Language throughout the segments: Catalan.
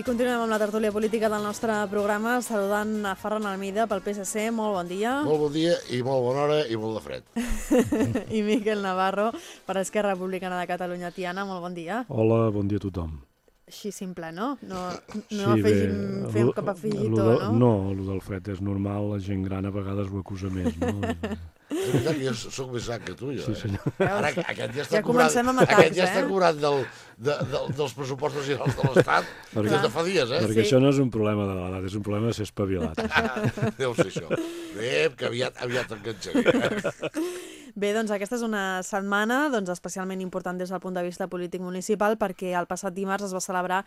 I continuem amb la tertúlia política del nostre programa, saludant a Ferran Almida pel PSC. Molt bon dia. Molt bon dia i molt bona hora i molt de fred. I Miquel Navarro per Esquerra Republicana de Catalunya Tiana. Molt bon dia. Hola, bon dia a tothom. Així simple, no? No, no sí, afegim, bé, fem cap afegitó, no? No, el del fred és normal, la gent gran a vegades ho acusa més, no? És veritat que jo sóc més gran que tu, jo. Sí, senyor. Eh? Ara, aquest ja està ja comencem cobrant, amb atacs, aquest ja està eh? cobrant del, de, de, dels pressupostos generals de l'Estat Perquè- des de fa dies, eh? Perquè Sí. això no és un problema de l'edat, és un problema de ser espavilat. Deu ser això. Bé, que aviat, aviat enganxaré. Eh? Bé, doncs aquesta és una setmana doncs, especialment important des del punt de vista polític municipal perquè el passat dimarts es va celebrar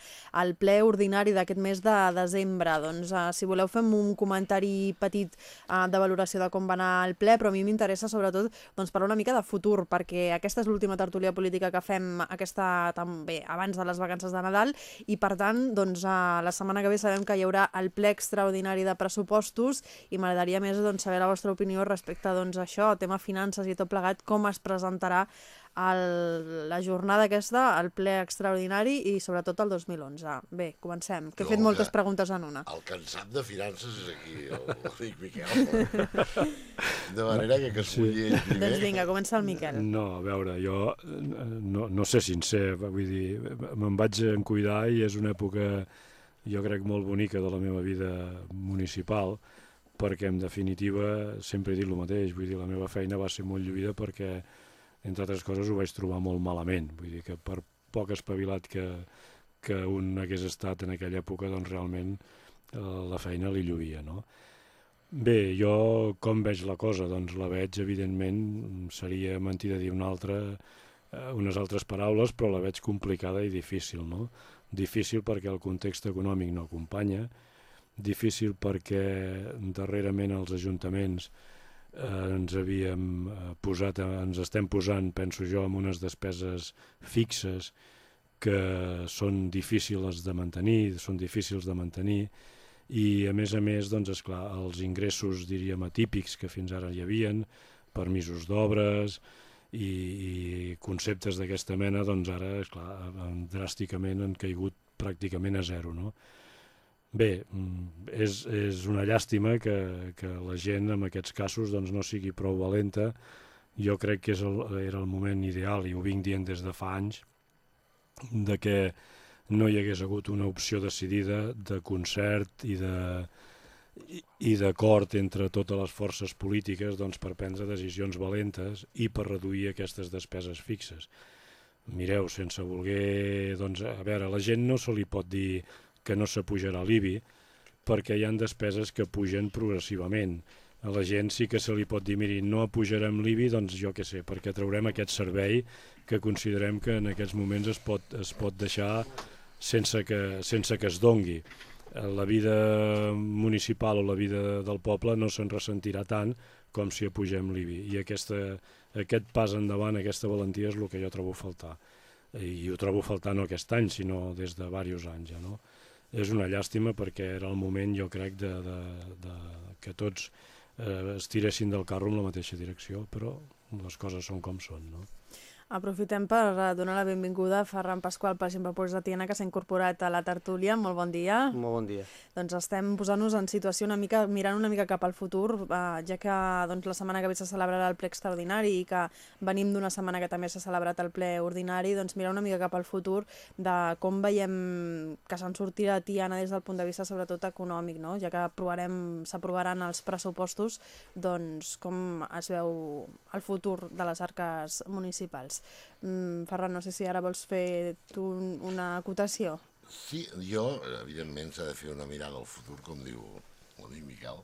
el ple ordinari d'aquest mes de desembre. Doncs, uh, si voleu fem un comentari petit uh, de valoració de com va anar el ple, però a mi m'interessa sobretot doncs, parlar una mica de futur, perquè aquesta és l'última tertúlia política que fem aquesta també abans de les vacances de Nadal i per tant, doncs, uh, la setmana que ve sabem que hi haurà el ple extraordinari de pressupostos i m'agradaria més doncs, saber la vostra opinió respecte doncs, a això, tema finances i tot plegat, com es presentarà el, la jornada aquesta, el ple extraordinari i sobretot el 2011. Bé, comencem, que he fet moltes que- preguntes en una. El cansat de finances és aquí, el- l'amic Miquel. De manera que que es vulgui ell primer. Doncs vinga, comença el Miquel. No, a veure, jo no, no sé sincer, vull dir, me'n vaig en cuidar i és una època, jo crec, molt bonica de la meva vida municipal, perquè en definitiva sempre he dit el mateix, vull dir, la meva feina va ser molt lluïda perquè, entre altres coses, ho vaig trobar molt malament, vull dir que per poc espavilat que, que un hagués estat en aquella època, doncs realment eh, la feina li lluïa, no? Bé, jo com veig la cosa? Doncs la veig, evidentment, seria mentida dir una altra, eh, unes altres paraules, però la veig complicada i difícil, no? Difícil perquè el context econòmic no acompanya, difícil perquè darrerament els ajuntaments eh, ens havíem eh, posat, ens estem posant, penso jo, amb unes despeses fixes que són difícils de mantenir, són difícils de mantenir, i a més a més, doncs, esclar, els ingressos, diríem, atípics que fins ara hi havien, permisos d'obres i, i conceptes d'aquesta mena, doncs ara, esclar, han- dràsticament han caigut pràcticament a zero, no? Bé, mm, és, és una llàstima que, que la gent en aquests casos doncs, no sigui prou valenta. Jo crec que és el, era el moment ideal, i ho vinc dient des de fa anys, de que no hi hagués hagut una opció decidida de concert i de i- i d'acord entre totes les forces polítiques doncs, per prendre decisions valentes i per reduir aquestes despeses fixes. Mireu, sense voler... Doncs, a veure, a la gent no se li pot dir que no s'apujarà l'IBI perquè hi han despeses que pugen progressivament. A la gent sí que se li pot dir, miri, no apujarem l'IBI, doncs jo què sé, perquè traurem aquest servei que considerem que en aquests moments es pot, es pot deixar sense que, sense que es dongui. Eh, La vida municipal o la vida del poble no se'n ressentirà tant com si apugem l'IBI. I aquesta, aquest pas endavant, aquesta valentia és el que jo trobo faltar. I ho trobo faltar no aquest any, sinó des de diversos anys. Ja, no? És una llàstima perquè era el moment, jo crec, de, de, de que tots eh, es tiressin del carro en la mateixa direcció, però les coses són com són. No? Aprofitem per eh, donar la benvinguda a Ferran Pasqual, per exemple, Pols de Tiana, que s'ha incorporat a la tertúlia. Molt bon dia. Molt bon dia. Doncs estem posant-nos en situació una mica, mirant una mica cap al futur, eh, ja que doncs, la setmana que ve se celebrarà el ple extraordinari i que venim d'una setmana que també s'ha celebrat el ple ordinari, doncs mirar una mica cap al futur de com veiem que se'n sortirà Tiana des del punt de vista sobretot econòmic, no? ja que s'aprovaran els pressupostos, doncs com es veu el futur de les arques municipals. Mm, Ferran, no sé si ara vols fer tu un- una acotació. Sí, jo, evidentment, s'ha de fer una mirada al futur, com diu l'amic Miquel,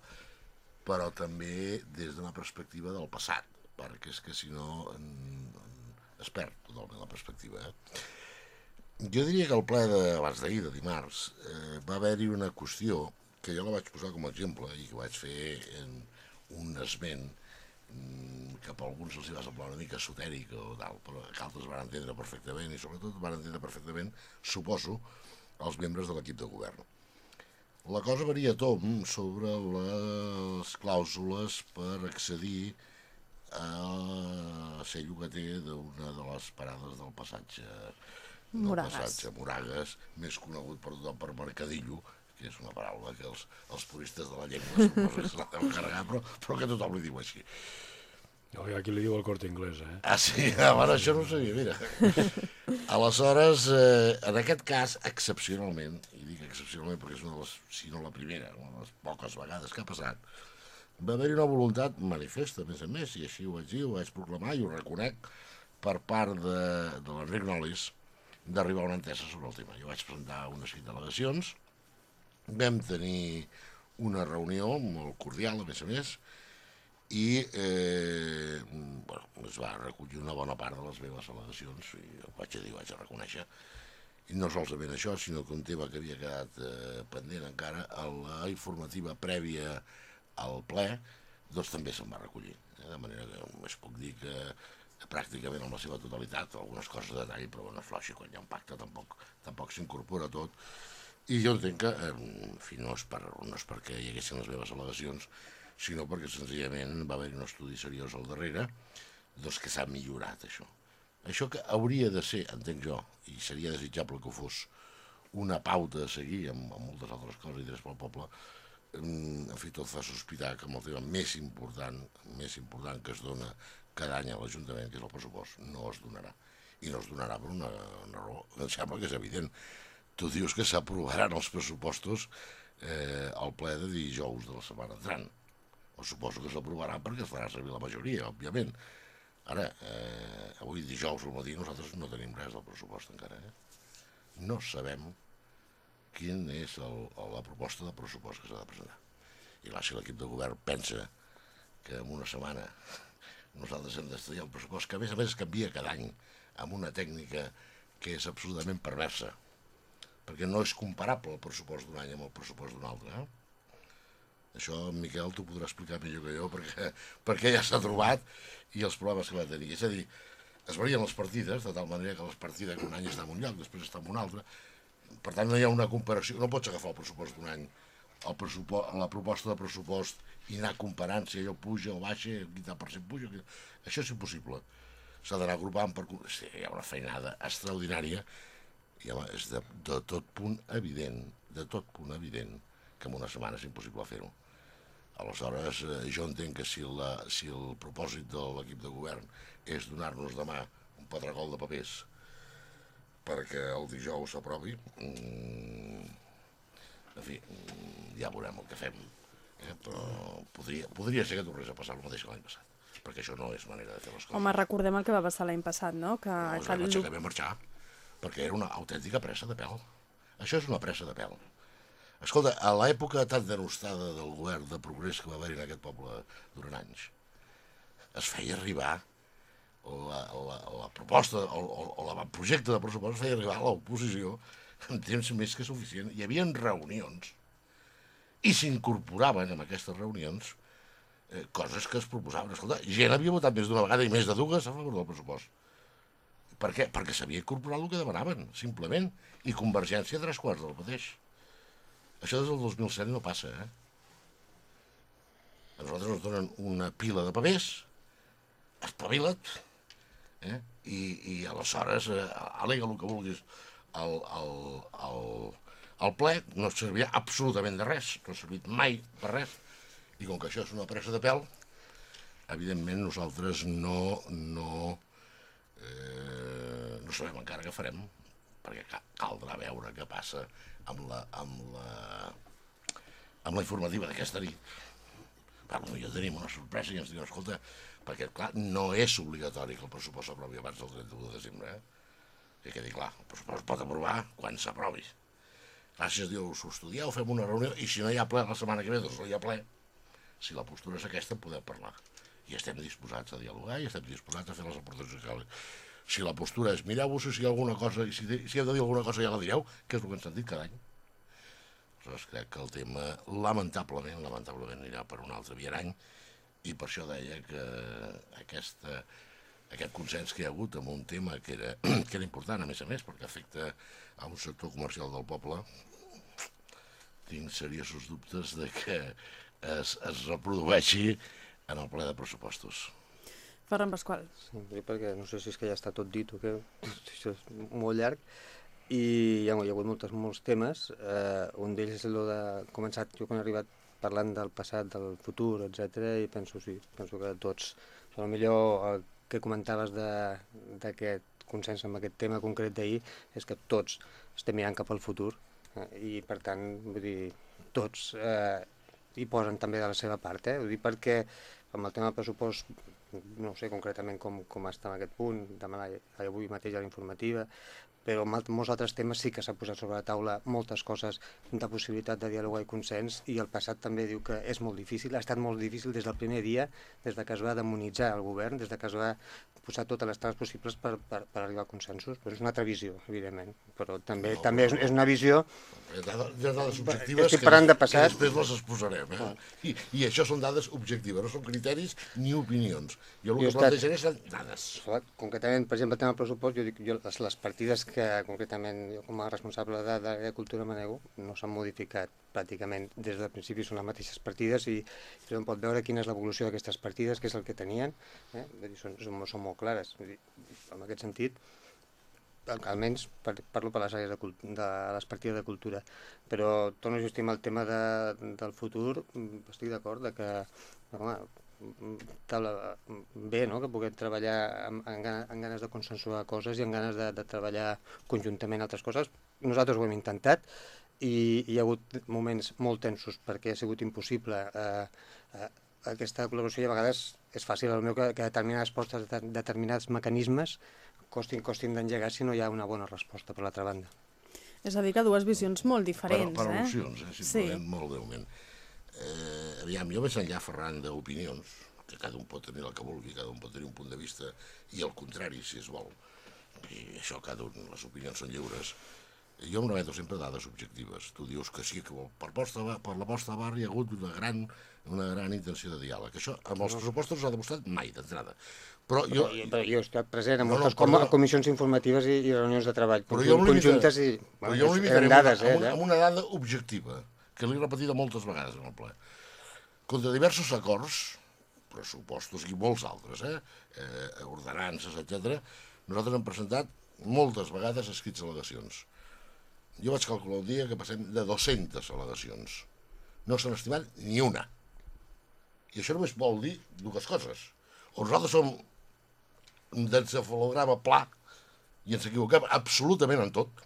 però també des d'una perspectiva del passat, perquè és que si no en- en- es perd totalment la perspectiva. Eh? Jo diria que el ple d'abans d'ahir, de dimarts, eh, va haver-hi una qüestió que jo la vaig posar com a exemple i que vaig fer en un esment mm, que per alguns els hi va semblar una mica esotèric o tal, però que altres van entendre perfectament i sobretot van entendre perfectament, suposo, els membres de l'equip de govern. La cosa varia tom sobre les clàusules per accedir a ser llogater d'una de les parades del passatge no Moragas. passatge Moragas, més conegut per tothom per Mercadillo, que és una paraula que els, els puristes de la llengua suposo que se la deuen carregar, però, però que tothom li diu així. No, hi ha qui li diu el corte inglès, eh? Ah, sí? Ah, bueno, això no ho sabia, mira. Aleshores, eh, en aquest cas, excepcionalment, i dic excepcionalment perquè és una de les, si no la primera, una de les poques vegades que ha passat, va haver-hi una voluntat manifesta, a més a més, i així ho vaig dir, ho vaig proclamar i ho reconec, per part de, de l'Enric Nolis, d'arribar a una entesa sobre el tema. Jo vaig presentar unes cinc delegacions, vam tenir una reunió molt cordial, a més a més, i eh, bueno, es va recollir una bona part de les meves al·legacions, i ho vaig dir, vaig a reconèixer, i no solament això, sinó que un tema que havia quedat eh, pendent encara, a la informativa prèvia al ple, doncs també se'n va recollir. Eh? De manera que es puc dir que pràcticament en la seva totalitat, algunes coses de detall, però bueno, fluixi, quan hi ha un pacte tampoc, tampoc s'incorpora tot. I jo entenc que, en fi, no és, per, no és perquè hi haguessin les meves al·legacions, sinó perquè senzillament va haver un estudi seriós al darrere, doncs que s'ha millorat això. Això que hauria de ser, entenc jo, i seria desitjable que ho fos, una pauta a seguir amb, amb moltes altres coses i drets pel poble, en fi, tot fa sospitar que amb el tema més important, més important que es dona cada any a l'Ajuntament, que és el pressupost, no es donarà. I no es donarà per una, una raó, em sembla que és evident. Tu dius que s'aprovaran els pressupostos eh, al ple de dijous de la setmana entrant. O suposo que s'aprovarà perquè es farà servir la majoria, òbviament. Ara, eh, avui dijous al matí nosaltres no tenim res del pressupost encara. Eh? No sabem quin és el, la proposta de pressupost que s'ha de presentar. I clar, si l'equip de govern pensa que en una setmana nosaltres hem d'estudiar un pressupost que a més a més canvia cada any amb una tècnica que és absolutament perversa, perquè no és comparable el pressupost d'un any amb el pressupost d'un altre. Eh? Això, Miquel, t'ho podrà explicar millor que jo, perquè, perquè ja s'ha trobat i els problemes que va tenir. És a dir, es varien les partides, de tal manera que les partides un any està en un lloc, després està en un altre. Per tant, no hi ha una comparació, no pots agafar el pressupost d'un any, el pressupost, la proposta de pressupost i anar comparant si allò puja o baixa, quin tant per cent puja. Això és impossible. S'ha d'anar agrupant per... Sí, hi ha una feinada extraordinària i home, és de, de tot punt evident, de tot punt evident, que en una setmana és impossible fer-ho. Aleshores, eh, jo entenc que si, la, si el propòsit de l'equip de govern és donar-nos demà un pedregol de papers perquè el dijous s'aprovi, mm, en fi, mm, ja veurem el que fem. Eh? Però podria, podria ser que tornés a passar el mateix que l'any passat, perquè això no és manera de fer les coses. Home, recordem el que va passar l'any passat, no? Que, no, que va aixecar i va marxar, perquè era una autèntica pressa de pèl. Això és una pressa de pèl. Escolta, a l'època tan denostada del govern de progrés que va haver-hi en aquest poble durant anys, es feia arribar la, la, la proposta o, o, o el projecte de pressupost es feia arribar a l'oposició en temps més que suficient. Hi havia reunions i s'incorporaven en aquestes reunions eh, coses que es proposaven. Escolta, gent havia votat més d'una vegada i més de dues a favor del pressupost. Per què? Perquè s'havia incorporat el que demanaven, simplement. I Convergència tres quarts del mateix. Això des del 2007 no passa, eh? A nosaltres ens donen una pila de papers, espavila't, eh? I, i aleshores eh, alega el que vulguis al, al, al, al ple, no servia absolutament de res, no ha servit mai per res, i com que això és una pressa de pèl, evidentment nosaltres no, no, eh, no sabem encara què farem, perquè ca caldrà veure què passa amb la, amb la, amb la informativa d'aquesta nit. Per potser tenim una sorpresa i ens diuen, escolta, perquè clar, no és obligatori que el pressupost s'aprovi abans del 31 de desembre. Eh? I quedi clar, el pressupost es pot aprovar quan s'aprovi. Gràcies, diu, s'ho estudieu, fem una reunió, i si no hi ha ple la setmana que ve, doncs no hi ha ple. Si la postura és aquesta, podem parlar. I estem disposats a dialogar i estem disposats a fer les aportacions que calen si la postura és mireu-vos si hi ha alguna cosa, i si, si heu de dir alguna cosa ja la direu, que és el que hem sentit cada any. Aleshores crec que el tema, lamentablement, lamentablement anirà per un altre viarany, i per això deia que aquesta, aquest consens que hi ha hagut amb un tema que era, que era important, a més a més, perquè afecta a un sector comercial del poble, tinc seriosos dubtes de que es, es reprodueixi en el ple de pressupostos. Ferran Pasqual. Sí, perquè no sé si és que ja està tot dit o què, això és molt llarg, i hi ha, hi ha hagut moltes, molts temes, eh, un d'ells és el de començat, jo quan he arribat parlant del passat, del futur, etc i penso, sí, penso que tots, lo millor el que comentaves d'aquest consens amb aquest tema concret d'ahir és que tots estem mirant cap al futur eh, i per tant, vull dir, tots eh, hi posen també de la seva part, eh? Vull dir, perquè amb el tema pressupost no sé concretament com, com està en aquest punt, demà, avui mateix a la informativa, però en molts altres temes sí que s'ha posat sobre la taula moltes coses de possibilitat de dialogar i consens i el passat també diu que és molt difícil, ha estat molt difícil des del primer dia, des de que es va demonitzar el govern, des de que es va posar totes les traves possibles per, per, per arribar a consensos. Però és una altra visió, evidentment, però també no, també és, és una visió... Hi ha dades objectives Estic parlant de passat. que després les exposarem. Eh? I, I això són dades objectives, no són criteris ni opinions. Jo el que estat... plantejaré són dades. Concretament, per exemple, el tema del pressupost, jo dic, jo, les, les partides que concretament jo com a responsable de, de cultura manego no s'han modificat pràcticament des del principi són les mateixes partides i tothom pot veure quina és l'evolució d'aquestes partides, què és el que tenien, eh? són, són, són molt clares. Dir, en aquest sentit, almenys per, parlo per les àrees de, de les partides de cultura, però torno a justimar el tema de, del futur, estic d'acord que home, bé no? que puguem treballar amb, amb, amb ganes de consensuar coses i amb ganes de, de treballar conjuntament altres coses. Nosaltres ho hem intentat, i hi ha hagut moments molt tensos perquè ha sigut impossible eh, eh, aquesta col·laboració i a vegades és fàcil el meu que, que determinades postes de determinats mecanismes costin, costin d'engegar si no hi ha una bona resposta per l'altra banda. És a dir, que dues visions molt diferents, per, per eh? al·lusions, eh? simplement, sí. molt breument. Eh, aviam, jo més enllà, Ferran, d'opinions, que cada un pot tenir el que vulgui, cada un pot tenir un punt de vista, i el contrari, si es vol. I això, cada un, les opinions són lliures jo em remeto sempre dades objectives. Tu dius que sí, que per, posta, per la posta de bar hi ha hagut una gran, una gran intenció de diàleg. Això amb els pressupostos no s'ha demostrat mai, d'entrada. Però jo... Però, però jo he estat present en moltes no, no, com, comissions informatives i, i reunions de treball però jo conjuntes i... Però jo em limitaré dades, amb, una, eh, amb una dada objectiva, que l'he repetit moltes vegades en el ple. Contra diversos acords, pressupostos i molts altres, eh, eh ordenances, etc. nosaltres hem presentat moltes vegades escrits al·legacions jo vaig calcular un dia que passem de 200 al·legacions. No s'han estimat ni una. I això només vol dir dues coses. O nosaltres som un dencefalograma pla i ens equivoquem absolutament en tot.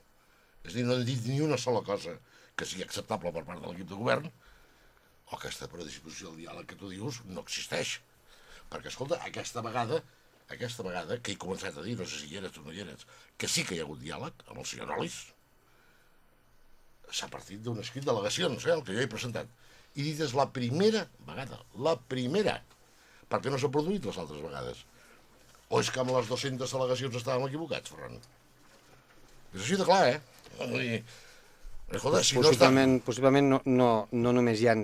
És a dir, no hem dit ni una sola cosa que sigui acceptable per part de l'equip de govern, o aquesta predisposició al diàleg que tu dius no existeix. Perquè, escolta, aquesta vegada, aquesta vegada, que he començat a dir, no sé si hi eres o no hi eres, que sí que hi ha hagut diàleg amb el senyor Nolis, s'ha partit d'un escrit d'al·legacions, eh, el que jo he presentat. I dit és la primera vegada, la primera, perquè no s'ha produït les altres vegades. O és que amb les 200 al·legacions estàvem equivocats, Ferran? És així de clar, eh? Dir, escolta, si possiblement, no està... possiblement no, no, no només hi ha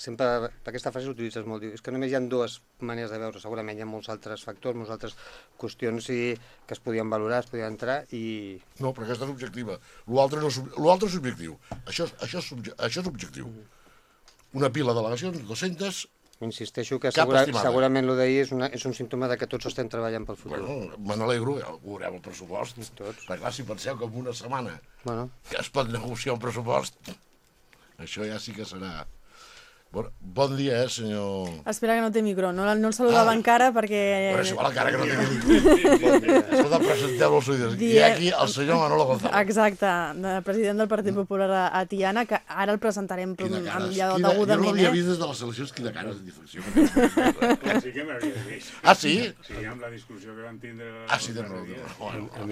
sempre aquesta frase l'utilitzes molt, diu, és que només hi ha dues maneres de veure, segurament hi ha molts altres factors, moltes altres qüestions i, que es podien valorar, es podien entrar i... No, però aquesta és objectiva. L'altre no és, és subjectiu. Això, això, és, això és objectiu. Una pila de delegacions, 200, Insisteixo que segura, segurament el d'ahir és, una, és un símptoma de que tots estem treballant pel futur. Bueno, me n'alegro, ja veurem el pressupost. Tots. Perquè clar, si penseu que en una setmana bueno. que es pot negociar un pressupost, això ja sí que serà Bon, bon dia, eh, senyor... Espera que no té micro, no, no el saludava ah. encara perquè... Però és igual encara que no té micro. Escolta, presenteu els oïdors. Die... I aquí el senyor Manolo González. Exacte, president del Partit Popular a, a Tiana, que ara el presentarem amb ja degudament. Jo no l'havia vist des de les eleccions, quina cara de difecció. sí que m'havia vist. Ah, sí? Sí, amb la discussió que van tindre... Ah, sí, de raó.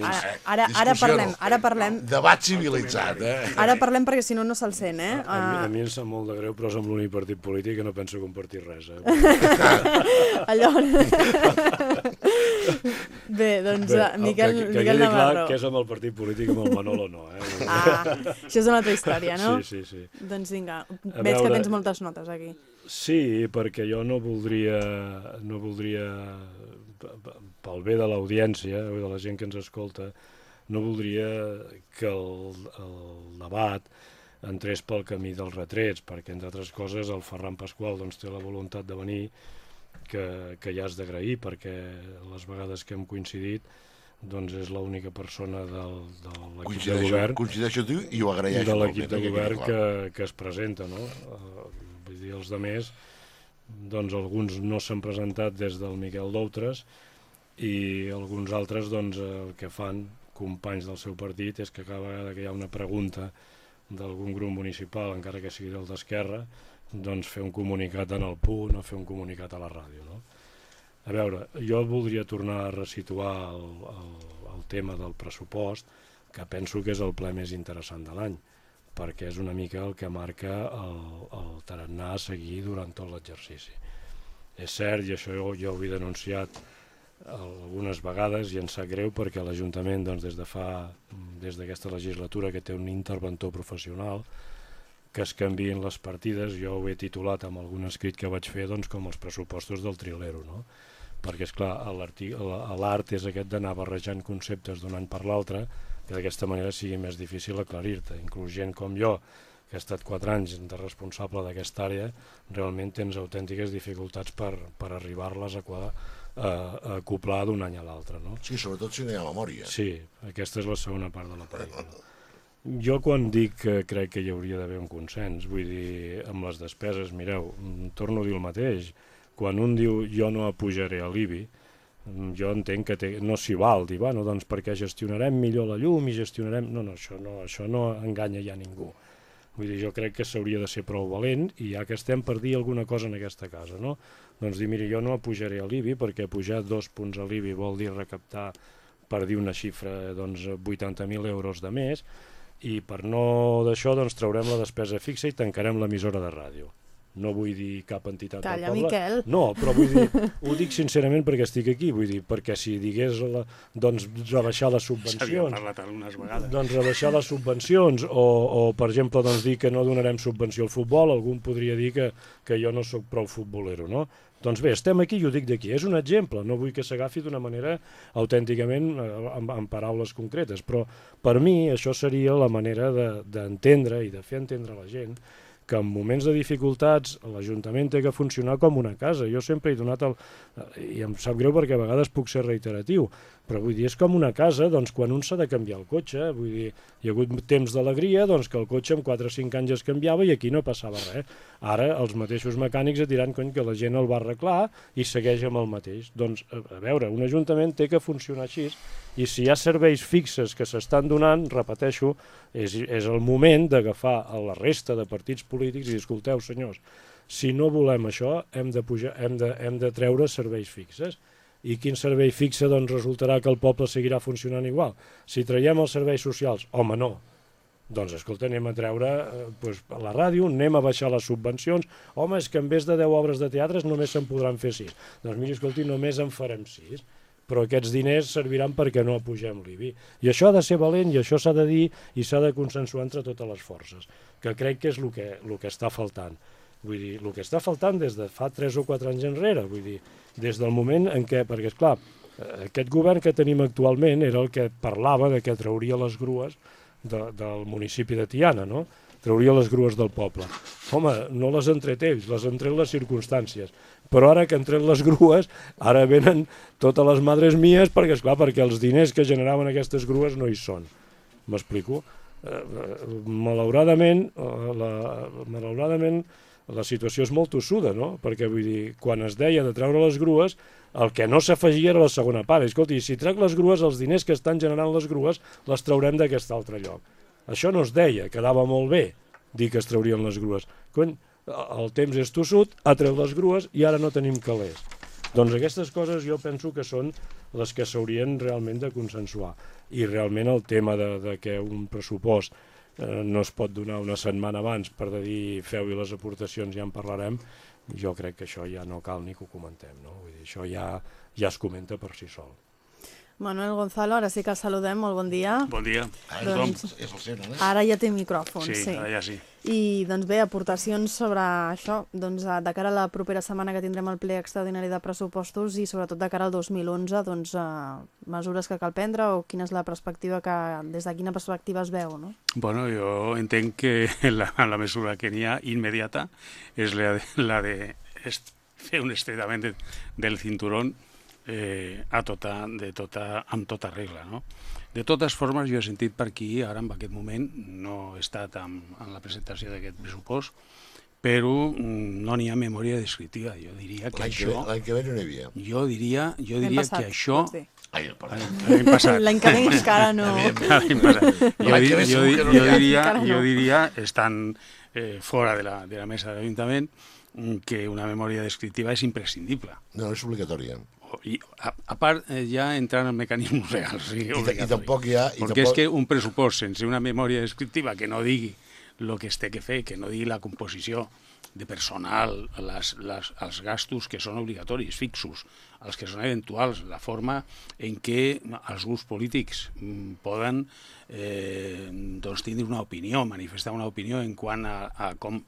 Ara, ara, ara parlem, ara parlem... Debat civilitzat, eh? Ara parlem perquè si no, no se'l sent, eh? A, mi, a mi em sap molt de greu, però amb l'únic partit polític que no penso compartir res. Eh? Allò... Bé, doncs Bé, Miquel, que, que Miquel Navarro. clar que és amb el partit polític amb el Manolo no. Eh? Ah, això és una altra història, no? Sí, sí, sí. Doncs vinga, veig veure... que tens moltes notes aquí. Sí, perquè jo no voldria, no voldria pel bé de l'audiència o de la gent que ens escolta, no voldria que el, el debat entrés pel camí dels retrets, perquè, entre altres coses, el Ferran Pasqual doncs, té la voluntat de venir que, que ja has d'agrair perquè les vegades que hem coincidit doncs és l'única persona del, de l'equip de govern coincideixo tu i ho agraeixo. de l'equip eh, de que govern que, que es presenta, no? Eh, vull dir, els de més, doncs alguns no s'han presentat des del Miquel d'Outres i alguns altres doncs el que fan companys del seu partit és que cada vegada que hi ha una pregunta d'algun grup municipal, encara que sigui del d'Esquerra, doncs fer un comunicat en el punt o fer un comunicat a la ràdio, no? A veure, jo voldria tornar a resituar el, el, el tema del pressupost, que penso que és el ple més interessant de l'any, perquè és una mica el que marca el, el tarannà a seguir durant tot l'exercici. És cert, i això jo, jo ho he denunciat algunes vegades i em sap greu perquè l'Ajuntament doncs, des de fa des d'aquesta legislatura que té un interventor professional que es canvien les partides, jo ho he titulat amb algun escrit que vaig fer doncs, com els pressupostos del trilero, no? perquè és clar, l'art és aquest d'anar barrejant conceptes d'un any per l'altre, que d'aquesta manera sigui més difícil aclarir-te. Inclús gent com jo, que he estat quatre anys de responsable d'aquesta àrea, realment tens autèntiques dificultats per, per arribar-les a, quadrar, a acoplar d'un any a l'altre. No? Sí, sobretot si no hi ha memòria. Sí, aquesta és la segona part de la pel·lícula. Jo quan dic que crec que hi hauria d'haver un consens, vull dir, amb les despeses, mireu, mm, torno a dir el mateix, quan un diu jo no apujaré a l'IBI, mm, jo entenc que té, no s'hi val dir, bueno, doncs perquè gestionarem millor la llum i gestionarem... No, no, això no, això no enganya ja ningú. Vull dir, jo crec que s'hauria de ser prou valent i ja que estem per dir alguna cosa en aquesta casa, no? Doncs dir, mira, jo no apujaré a l'IBI perquè pujar dos punts a l'IBI vol dir recaptar, per dir una xifra, doncs 80.000 euros de més i per no d'això doncs traurem la despesa fixa i tancarem l'emissora de ràdio. No vull dir cap entitat Calla, del poble. Miquel. No, però vull dir, ho dic sincerament perquè estic aquí, vull dir, perquè si digués la, doncs rebaixar les S'havia subvencions, parlat algunes vegades. doncs rebaixar les subvencions o, o per exemple doncs dir que no donarem subvenció al futbol, algun podria dir que, que jo no sóc prou futbolero, no? Doncs bé, estem aquí i ho dic d'aquí. És un exemple, no vull que s'agafi d'una manera autènticament eh, amb, amb paraules concretes, però per mi això seria la manera de- d'entendre i de fer entendre a la gent que en moments de dificultats l'Ajuntament té que funcionar com una casa. Jo sempre he donat el... eh, i em sap greu perquè a vegades puc ser reiteratiu, però vull dir, és com una casa, doncs quan un s'ha de canviar el cotxe, vull dir, hi ha hagut temps d'alegria, doncs que el cotxe en 4 o 5 anys es canviava i aquí no passava res. Ara els mateixos mecànics et diran cony, que la gent el va arreglar i segueix amb el mateix. Doncs, a, veure, un ajuntament té que funcionar així i si hi ha serveis fixes que s'estan donant, repeteixo, és, és el moment d'agafar a la resta de partits polítics i dir, escolteu, senyors, si no volem això, hem de, pujar, hem de, hem de treure serveis fixes. I quin servei fixe doncs, resultarà que el poble seguirà funcionant igual? Si traiem els serveis socials, home, no. Doncs escolta, anem a treure eh, doncs, a la ràdio, anem a baixar les subvencions. Home, és que en vez de 10 obres de teatres només se'n podran fer 6. Doncs miri, escolti, només en farem 6 però aquests diners serviran perquè no apugem l'IBI. I això ha de ser valent i això s'ha de dir i s'ha de consensuar entre totes les forces, que crec que és el que, el que està faltant. Vull dir, el que està faltant des de fa 3 o 4 anys enrere, vull dir, des del moment en què, perquè és clar, aquest govern que tenim actualment era el que parlava de que trauria les grues de, del municipi de Tiana, no? trauria les grues del poble. Home, no les han tret ells, les han tret les circumstàncies. Però ara que han tret les grues, ara venen totes les madres mies, perquè és clar, perquè els diners que generaven aquestes grues no hi són. M'explico? Eh, eh, malauradament, eh, la, malauradament, la situació és molt tossuda, no? Perquè, vull dir, quan es deia de treure les grues, el que no s'afegia era la segona part. Escolti, si trec les grues, els diners que estan generant les grues les traurem d'aquest altre lloc. Això no es deia, quedava molt bé dir que es traurien les grues. Cony, el temps és tossut, ha tret les grues i ara no tenim calés. Doncs aquestes coses jo penso que són les que s'haurien realment de consensuar. I realment el tema de, de que un pressupost eh, no es pot donar una setmana abans per dir feu-hi les aportacions, ja en parlarem, jo crec que això ja no cal ni que ho comentem. No? Vull dir, això ja, ja es comenta per si sol. Manuel Gonzalo, ara sí que el saludem, molt bon dia. Bon dia. Ah, Tothom. Doncs- És el Sena, eh? Ara ja té micròfon, Sí, sí. ara ja sí. I doncs bé, aportacions sobre això, doncs eh, de cara a la propera setmana que tindrem el ple extraordinari de pressupostos i sobretot de cara al 2011, doncs eh, mesures que cal prendre o quina és la perspectiva que, des de quina perspectiva es veu, no? Bueno, jo entenc que la, la mesura que n'hi ha immediata és la de, la de fer un estretament de, del cinturón eh, a tota, de tota, amb tota regla. No? De totes formes, jo he sentit per aquí, ara en aquest moment, no he estat en, en la presentació d'aquest pressupost, però mm, no n'hi ha memòria descriptiva. Jo diria que això... l'any que ve no n'hi havia. Jo diria, jo diria passat, que això... Ai. L'any passat. L'any que ve encara no... L'any passat. Jo, L'any di- que ve jo, segur di- que no jo ha. diria, jo diria, estan eh, fora de la, de la mesa de l'Ajuntament, que una memòria descriptiva és imprescindible. No, és obligatòria. I, a, a part, eh, ja entrant en mecanismes legals. Sí, I, i tampoc hi ha... I Perquè tampoc... és que un pressupost sense una memòria descriptiva que no digui el que es té que fer, que no digui la composició de personal, les, les, els gastos que són obligatoris, fixos, els que són eventuals, la forma en què els grups polítics mm, poden eh, doncs tindre una opinió, manifestar una opinió en quant a, a com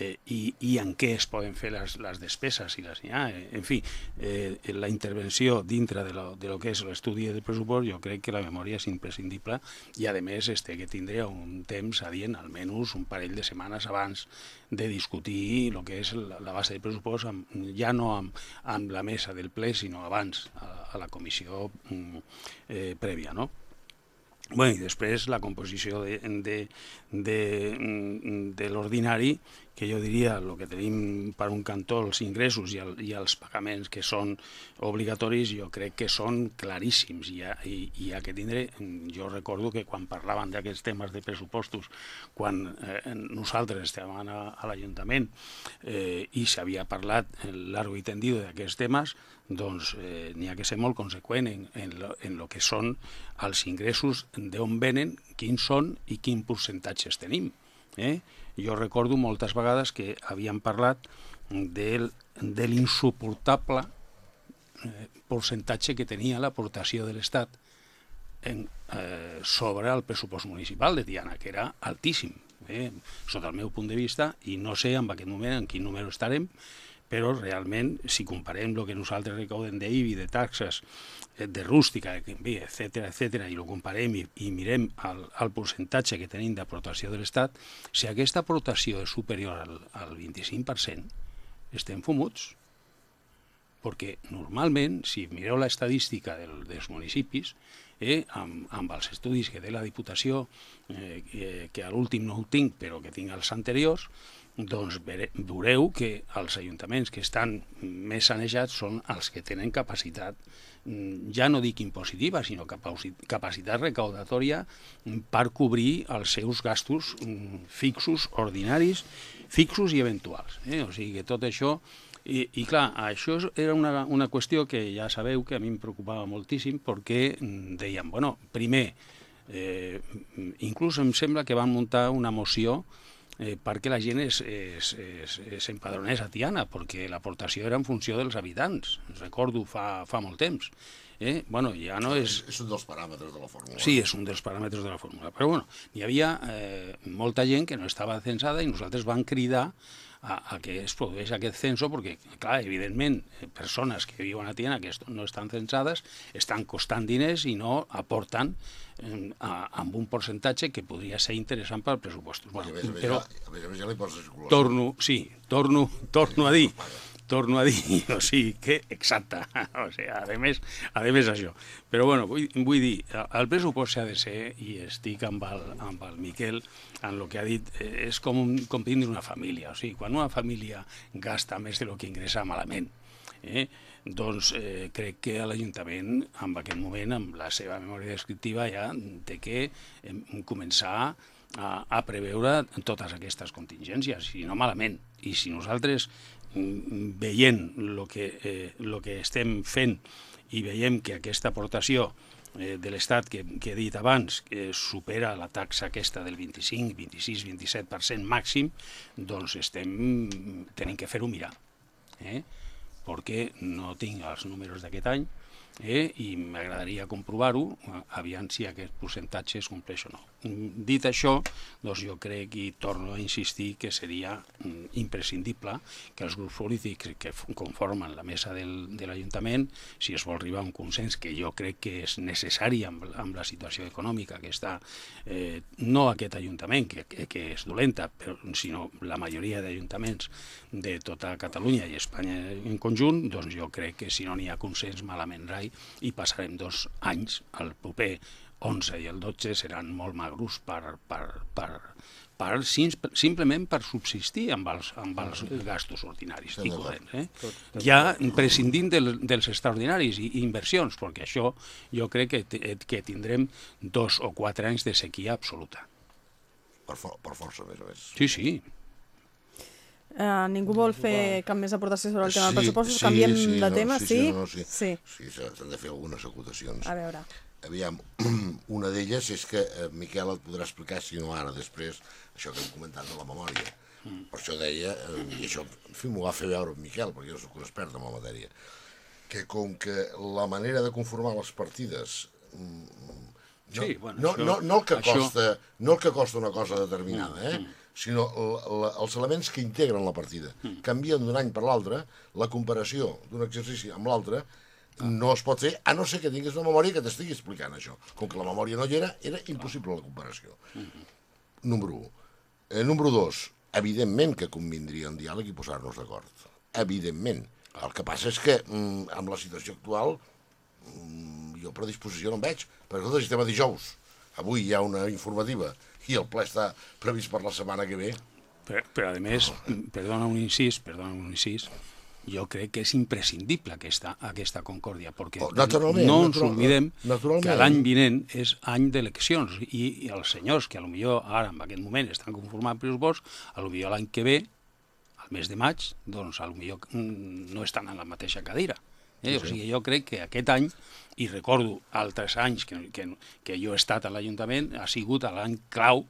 eh, i, i en què es poden fer les, les despeses i les ha. Eh, En fi, eh, la intervenció dintre de lo, de lo que és l'estudi del pressupost jo crec que la memòria és imprescindible i a més este que tindré un temps adient, almenys un parell de setmanes abans de discutir el que és la, la base del pressupost amb, ja no amb, amb la mesa del ple sinó abans a, a la comissió mm, eh, prèvia, no? Bueno, i després la composició de, de, de, mm, de l'ordinari, que jo diria el que tenim per un cantó els ingressos i, el, i els pagaments que són obligatoris, jo crec que són claríssims i, i, i ha que tindre, jo recordo que quan parlaven d'aquests temes de pressupostos, quan eh, nosaltres estàvem a, a l'Ajuntament eh, i s'havia parlat en largo i tendido d'aquests temes, doncs eh, n'hi ha que ser molt conseqüent en, en, lo, en lo que són els ingressos, d'on venen, quins són i quin percentatges tenim. Eh? Jo recordo moltes vegades que havíem parlat del, de l'insuportable eh, percentatge que tenia l'aportació de l'Estat en, eh, sobre el pressupost municipal de Tiana, que era altíssim, eh, sota el meu punt de vista, i no sé en aquest moment en quin número estarem, però realment, si comparem el que nosaltres recaudem d'IBI, de taxes, eh, de rústica, etc etc i ho comparem i, i mirem el, el percentatge que tenim d'aportació de l'Estat, si aquesta aportació és superior al, al 25%, estem fumuts perquè normalment, si mireu l'estadística del, dels municipis, eh, amb, amb els estudis que té la Diputació, eh, que, que a l'últim no ho tinc, però que tinc els anteriors, doncs veureu que els ajuntaments que estan més sanejats són els que tenen capacitat, mm, ja no dic impositiva, sinó capaci- capacitat recaudatòria per cobrir els seus gastos mm, fixos, ordinaris, fixos i eventuals. Eh? O sigui que tot això i, I clar, això era una, una qüestió que ja sabeu que a mi em preocupava moltíssim perquè mm, dèiem, bueno, primer, eh, inclús em sembla que van muntar una moció perquè la gent es, es, es, es empadronés a Tiana, perquè l'aportació era en funció dels habitants, recordo fa, fa molt temps. Eh? Bueno, ja no és... És, un dels paràmetres de la fórmula. Sí, és un dels paràmetres de la fórmula. Però bueno, hi havia eh, molta gent que no estava censada i nosaltres van cridar a, a que es produeix aquest censo perquè, clar, evidentment, eh, persones que viuen a Tiana que no estan censades estan costant diners i no aporten eh, a, amb un percentatge que podria ser interessant per als pressupostos. I a Bueno, més a més, però a més, a més ja li circulació. torno, sí, torno, torno a dir, torno a dir, o sigui que exacte, o sigui, a més, a més això. Però bueno, vull, vull dir, el pressupost s'ha de ser, i estic amb el, amb el Miquel, en el que ha dit, eh, és com, un, com tindre una família, o sigui, quan una família gasta més de lo que ingressa malament, eh, doncs eh, crec que l'Ajuntament, en aquest moment, amb la seva memòria descriptiva, ja té que començar a, a preveure totes aquestes contingències, i no malament. I si nosaltres, veient el que, eh, lo que estem fent i veiem que aquesta aportació eh, de l'Estat que, que he dit abans que supera la taxa aquesta del 25, 26, 27% màxim, doncs estem, tenim que fer-ho mirar. Eh? perquè no tinc els números d'aquest any, eh? i m'agradaria comprovar-ho, aviam si percentatge es compleix o no. Dit això, doncs jo crec i torno a insistir que seria mm, imprescindible que els grups polítics que conformen la mesa del, de l'Ajuntament, si es vol arribar a un consens que jo crec que és necessari amb, amb la situació econòmica que està, eh, no aquest Ajuntament, que, que, que és dolenta, però, sinó la majoria d'ajuntaments de tota Catalunya i Espanya en conjunt, doncs jo crec que si no n'hi ha consens malament rai i passarem dos anys, el proper 11 i el 12 seran molt magros per, per, per, per sim, simplement per subsistir amb els, amb els gastos ordinaris i corrents. Eh? Ja prescindint del, dels extraordinaris i, inversions, perquè això jo crec que, que tindrem dos o quatre anys de sequia absoluta. Per, for per força, a més a més. Sí, sí, Uh, ningú vol fer cap més aportació sobre el tema dels pressupostos? sí, Canviem sí, de no, tema? sí, Sí? sí, no, sí. sí. Sí, s'ha- s'han de fer algunes acotacions. A veure. Aviam, una d'elles és que eh, Miquel et podrà explicar, si no ara, després, això que hem comentat de la memòria. Mm. Per això deia, eh, i això, en fi, m'ho va fer veure Miquel, perquè jo sóc un expert en la matèria, que com que la manera de conformar les partides mm, no, Sí, bueno, no, això- no, no, el que això- costa, no el que costa una cosa determinada, eh? sinó la, la, els elements que integren la partida. Canvien d'un any per l'altre, la comparació d'un exercici amb l'altre no es pot fer, a no ser que tinguis una memòria que t'estigui explicant això. Com que la memòria no hi era, era impossible la comparació. Número 1. Eh, número 2. Evidentment que convindria un diàleg i posar-nos d'acord. Evidentment. El que passa és que mm, amb la situació actual mm, jo predisposició no en veig, perquè escolta, si estem a dijous, avui hi ha una informativa i el ple està previst per la setmana que ve, Però, però a més, perdona un incís, perdona un incís, jo crec que és imprescindible aquesta, aquesta concòrdia, perquè Oh, no ens oblidem que l'any vinent és any d'eleccions i, i els senyors que potser ara en aquest moment estan conformant pressupost, potser l'any que ve, al mes de maig, doncs potser mm, no estan en la mateixa cadira. Eh? Sí, sí. O sigui, jo crec que aquest any, i recordo altres anys que, que, que jo he estat a l'Ajuntament, ha sigut l'any clau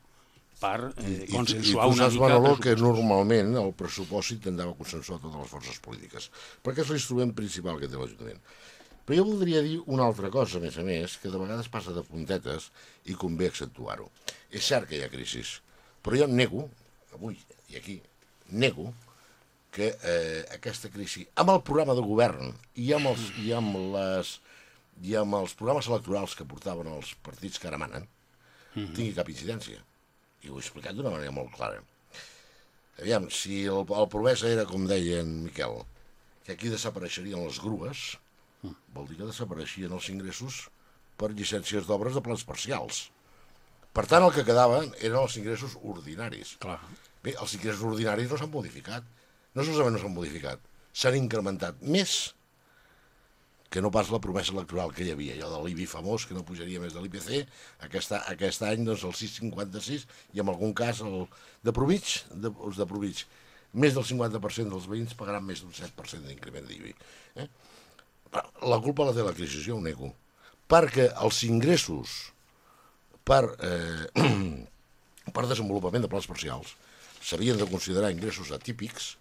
per eh, i, consensuar i tu una saps, mica... Manolo, que normalment el pressupost s'intentava consensuar totes les forces polítiques, perquè és l'instrument principal que té l'Ajuntament. Però jo voldria dir una altra cosa, a més a més, que de vegades passa de puntetes i convé accentuar-ho. És cert que hi ha crisi, però jo nego, avui i aquí, nego que eh, aquesta crisi, amb el programa de govern i amb els, i amb les, i amb els programes electorals que portaven els partits que ara manen, tingui cap incidència. I ho he explicat d'una manera molt clara. Aviam, si el, el promesa era, com deia en Miquel, que aquí desapareixerien les grues, vol dir que desapareixien els ingressos per llicències d'obres de plans parcials. Per tant, el que quedaven eren els ingressos ordinaris. Clar. Bé, els ingressos ordinaris no s'han modificat. No solament no s'han modificat, s'han incrementat més que no pas la promesa electoral que hi havia, allò de l'IBI famós, que no pujaria més de l'IPC, aquest, aquest any doncs, el 6,56 i en algun cas el de provig, de, els de provig, més del 50% dels veïns pagaran més d'un 7% d'increment d'IBI. Eh? La culpa la té la crisi, jo ho nego, perquè els ingressos per, eh, per desenvolupament de plans parcials s'havien de considerar ingressos atípics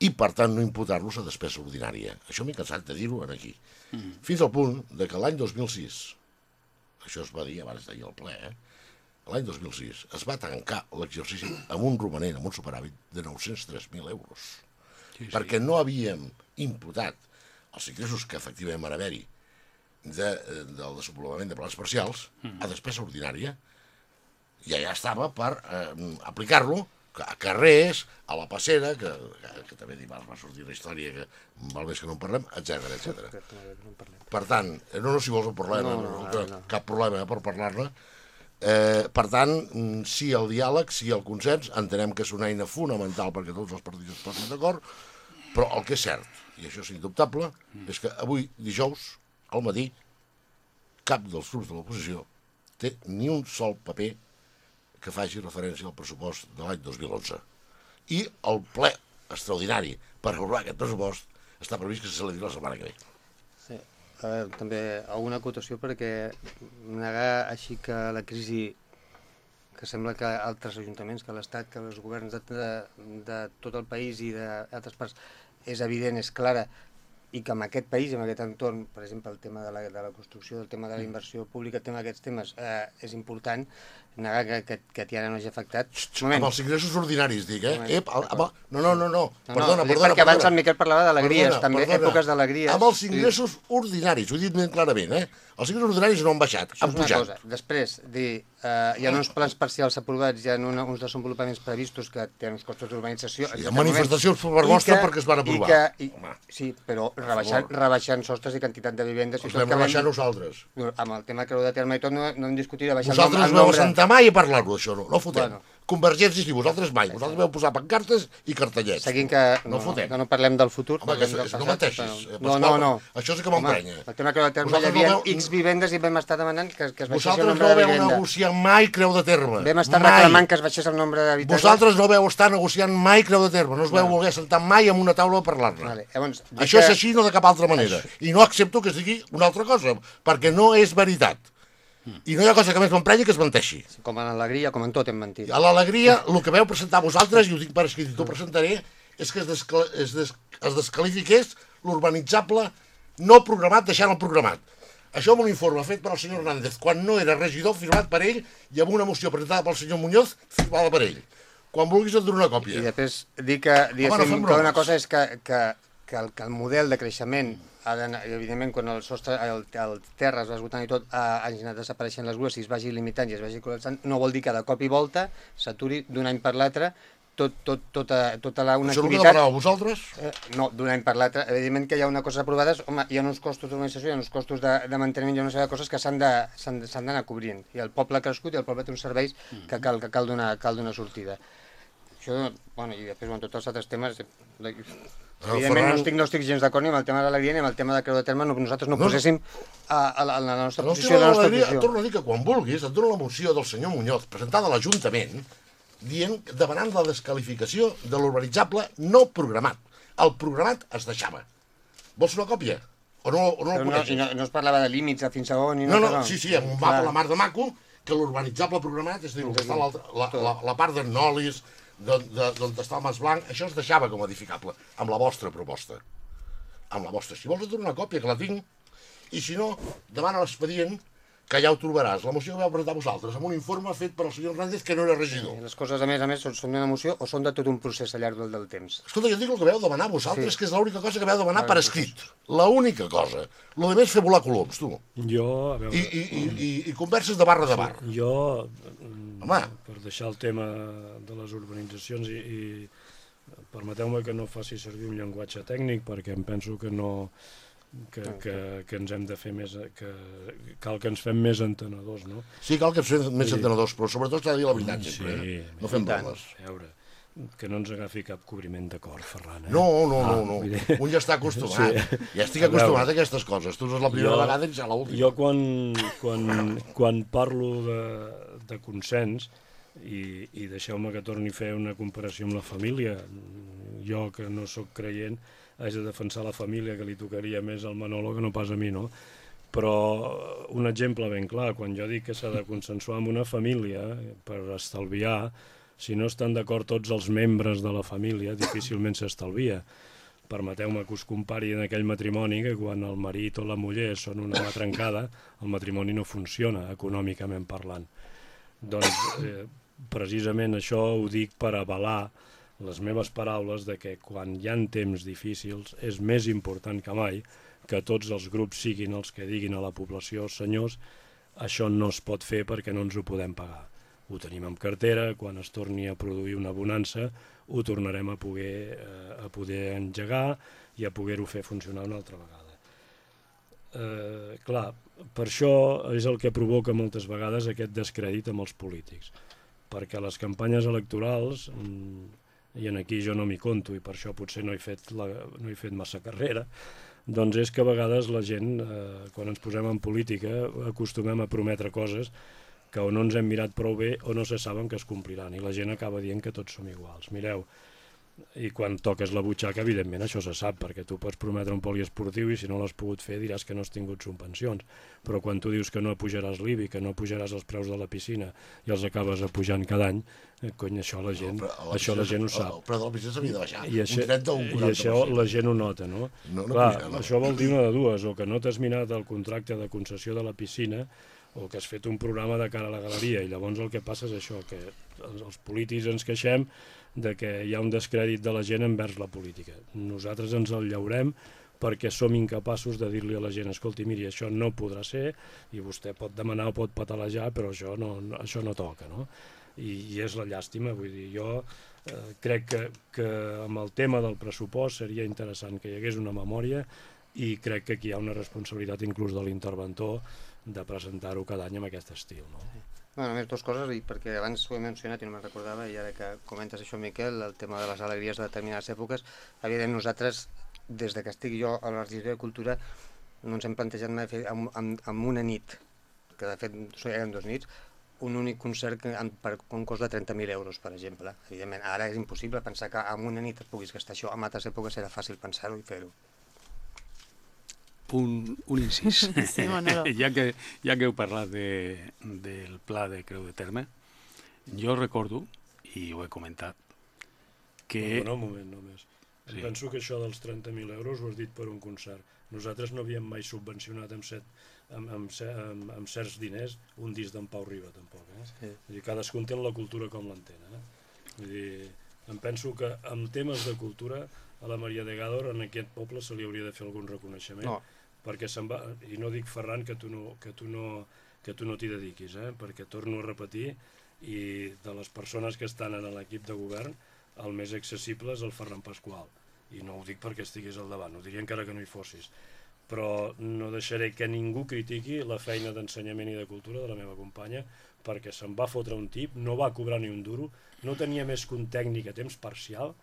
i, per tant, no imputar-los a despesa ordinària. Això m'he cansat de dir-ho aquí. Mm. Fins al punt de que l'any 2006, això es va dir abans d'ahir al ple, eh? l'any 2006 es va tancar l'exercici amb un romanent, amb un superàvit de 903.000 euros. Sí, sí. Perquè no havíem imputat els ingressos que efectivament van haver-hi de, eh, del desenvolupament de plans parcials a despesa ordinària i allà estava per eh, aplicar-lo a carrers, a la passera, que, que, que també dimarts va sortir la història que val més que no en parlem, etc etc. Per tant, eh, no, no, si vols en parlem, No, no, no, no, no, cap problema eh, per parlar-ne. Eh, per tant, sí al diàleg, sí al consens, entenem que és una eina fonamental perquè tots els partits es posin d'acord, però el que és cert, i això és indubtable, és que avui, dijous, al matí, cap dels grups de l'oposició té ni un sol paper que faci referència al pressupost de l'any 2011. I el ple extraordinari per aprovar aquest pressupost està previst que se celebri la setmana que ve. Sí. Veure, també alguna acotació perquè negar així que la crisi que sembla que altres ajuntaments, que l'Estat, que els governs de, de, de tot el país i d'altres parts és evident, és clara, i que en aquest país, en aquest entorn, per exemple, el tema de la, de la construcció, el tema de la inversió pública, el tema d'aquests temes eh, és important, negar que, que, que Tiana no hagi afectat. Un Amb els ingressos ordinaris, dic, eh? Moment. Ep, amb, no, no, no, no, No, perdona, no, perdona. perquè abans perdona. el Miquel parlava d'alegries, també, perdona. èpoques d'alegries. Amb els ingressos ordinaris, ho he dit ben clarament, eh? Els ingressos ordinaris no han baixat, Això han pujat. cosa. Després, dir, eh, hi ha uns plans parcials aprovats, hi ha una, uns desenvolupaments previstos que tenen uns costos d'urbanització. Sí, hi ha manifestacions per i mostra que- perquè es van i aprovar. Que, i, Home. sí, però rebaixant, rebaixant sostres i quantitat de vivendes. i Els vam que rebaixar nosaltres. Amb el tema creu de terme i tot no, no hem discutit de baixar Vosaltres el, no nom, vau el nombre. Sentar mai a parlar-ho, això, no, no fotem. Bueno. Convergència sí, vosaltres mai. Vosaltres vau posar pancartes i cartellets. Seguint que No no, fotem. que no parlem del futur. Home, que és- no passat, però- eh, No, Pasqual, no, no. això sí que m'emprenya. El tema creu de terme hi Vosaltres no havia veu- X vivendes i vam estar demanant que, que es baixés el Vosaltres nombre no de veu vivendes. negociar mai creu de terme. Vam estar mai. reclamant que es baixés el nombre d'habitatges. Vosaltres no veu estar negociant mai creu de terme, no us veu Bueno. voler sentar mai en una taula a parlar-ne. Vale. Llavors, Això que- és així, no de cap altra manera. I no accepto que es digui una altra cosa, perquè no és veritat. I no hi ha cosa que més m'emprenyi que es menteixi. Com en alegria, com en tot hem mentit. A l'alegria, el que veu presentar vosaltres, i ho dic per escrit i t'ho presentaré, és que es, descla es, des es descalifiqués l'urbanitzable no programat deixant el programat. Això amb un informe fet per al senyor Hernández, quan no era regidor, firmat per ell, i amb una moció presentada pel senyor Muñoz, firmada per ell. Quan vulguis et dono una I còpia. després dir que, Home, no que una cosa és que, que, que, el, que el model de creixement ha evidentment quan el sostre, el, el terra es va esgotant i tot, ha, hagin anat desapareixent les grues i es vagi limitant i es vagi col·lapsant, no vol dir que de cop i volta s'aturi d'un any per l'altre tot, tot, tota, tota la, una Això activitat demanàveu vosaltres? Eh, no, d'un any per l'altre. Evidentment que hi ha una cosa aprovades, home, hi ha uns costos d'organització, hi ha uns costos de, de manteniment, hi ha una sèrie de coses que s'han d'anar cobrint. I el poble ha crescut i el poble té uns serveis que cal, que cal, donar, cal donar sortida. Això, bueno, i després, en tots els altres temes, eh, evidentment Ferran- no estic, no estic gens d'acord ni amb el tema de l'alegria ni amb el tema de Creu de Terme, no, nosaltres no, No, no. poséssim a, a, la, a la nostra el posició, la de nostra l'alegria, et posició. torno a dir que quan vulguis et dono la moció del senyor Muñoz presentada a l'Ajuntament dient, demanant la descalificació de l'urbanitzable no programat. El programat es deixava. Vols una còpia? O no, o no Però el no, coneixes? no, no es parlava de límits de fins a on i No, no, no, sí, sí, amb un mapa a la mar de maco, que l'urbanitzable programat, és a dir, on està l'altra- la, la, la part d'en Nolis, d'on està el Mas Blanc, això es deixava com a edificable, amb la vostra proposta. Amb la vostra. Si vols et dono una còpia, que la tinc, i si no, demana l'expedient, que ja ho trobaràs. La moció que vau presentar vosaltres, amb un informe fet per al senyor Hernández, que no era regidor. I les coses, a més a més, són, són d'una emoció o són de tot un procés al llarg del, del temps. Escolta, jo dic el que vau demanar vosaltres, Sí. que és l'única cosa que vau demanar per escrit. L'única cosa. Lo de més fer volar coloms, tu. Jo, a I, veure, i, i, i, i converses de barra de bar. jo, mm, Home. per deixar el tema de les urbanitzacions i, i permeteu-me que no faci servir un llenguatge tècnic perquè em penso que no que, que, que ens hem de fer més que cal que ens fem més entenedors no? Sí, cal que ens fem més Sí. entenedors, però sobretot s'ha de dir la veritat Sí, sempre. Eh? No fem i bromes. que no ens agafi cap cobriment de cor, Ferran eh? No, no, no, Ah, no. dir- Un ja està acostumat. Sí. Ja estic A veure. acostumat a aquestes coses. Tu no és la primera Jo- vegada i ja l'última. Jo quan, quan, quan parlo de, de consens, i, i deixeu-me que torni a fer una comparació amb la família, jo que no sóc creient, haig de defensar la família, que li tocaria més al Manolo que no pas a mi, no? Però un exemple ben clar, quan jo dic que s'ha de consensuar amb una família per estalviar, si no estan d'acord tots els membres de la família, difícilment s'estalvia permeteu-me que us compari en aquell matrimoni que quan el marit o la muller són una mà trencada, el matrimoni no funciona econòmicament parlant. Doncs eh, precisament això ho dic per avalar les meves paraules de que quan hi han temps difícils és més important que mai que tots els grups siguin els que diguin a la població senyors, això no es pot fer perquè no ens ho podem pagar. Ho tenim en cartera, quan es torni a produir una bonança ho tornarem a poder, eh, a poder engegar i a poder-ho fer funcionar una altra vegada. Eh, clar, per això és el que provoca moltes vegades aquest descrèdit amb els polítics, perquè les campanyes electorals, mm, i en aquí jo no m'hi conto i per això potser no he fet, la, no he fet massa carrera, doncs és que a vegades la gent, eh, quan ens posem en política, acostumem a prometre coses que o no ens hem mirat prou bé o no se saben que es compliran i la gent acaba dient que tots som iguals. Mireu, i quan toques la butxaca, evidentment, això se sap, perquè tu pots prometre un poliesportiu i si no l'has pogut fer diràs que no has tingut subvencions. Però quan tu dius que no pujaràs l'IBI, que no pujaràs els preus de la piscina i els acabes apujant cada any, eh, cony, això la gent, No, però això la gent ho sap. el preu de la piscina s'havia de baixar. I això, un 30 o un 40%. I això la gent ho nota, no? No, no Clar, puja, no. això vol dir una de dues, o que no t'has mirat el contracte de concessió de la piscina, o que has fet un programa de cara a la galeria, i llavors el que passa és això, que els, els polítics ens queixem de que hi ha un descrèdit de la gent envers la política. Nosaltres ens el llaurem perquè som incapaços de dir-li a la gent escolti, miri, això no podrà ser i vostè pot demanar o pot patalejar, però això no, no, això no toca, no? I, I és la llàstima, vull dir, jo eh, crec que, que amb el tema del pressupost seria interessant que hi hagués una memòria i crec que aquí hi ha una responsabilitat inclús de l'interventor de presentar-ho cada any amb aquest estil, no? Bueno, només dues coses, i perquè abans ho he mencionat i no me'n recordava, i ara que comentes això, Miquel, el tema de les alegries de determinades èpoques, evidentment nosaltres, des de que estic jo a la de Cultura, no ens hem plantejat mai fer amb, amb, amb una nit, que de fet eren dos nits, un únic concert amb, per un cost de 30.000 euros, per exemple. Evidentment, ara és impossible pensar que amb una nit et puguis gastar això. En altres èpoques era fàcil pensar-ho i fer-ho. Un, un incís. Sí, ja, que, ja que heu parlat de, del pla de Creu de Terme, jo recordo, i ho he comentat, que... No, un moment només. Sí. Penso que això dels 30.000 euros ho has dit per un concert. Nosaltres no havíem mai subvencionat amb, set, amb, amb, amb, amb certs diners un disc d'en Pau Riba, tampoc. Eh? Sí. Dir, cadascú entén la cultura com l'entén. Eh? Vull dir, em penso que amb temes de cultura a la Maria de Gàdor en aquest poble se li hauria de fer algun reconeixement No. Perquè se'n va, i no dic Ferran que tu no, que tu no, que tu no t'hi dediquis, eh? perquè torno a repetir i de les persones que estan en l'equip de govern el més accessible és el Ferran Pasqual i no ho dic perquè estigués al davant, ho diria encara que no hi fossis però no deixaré que ningú critiqui la feina d'ensenyament i de cultura de la meva companya perquè se'n va fotre un tip, no va cobrar ni un duro, no tenia més que un tècnic a temps parcial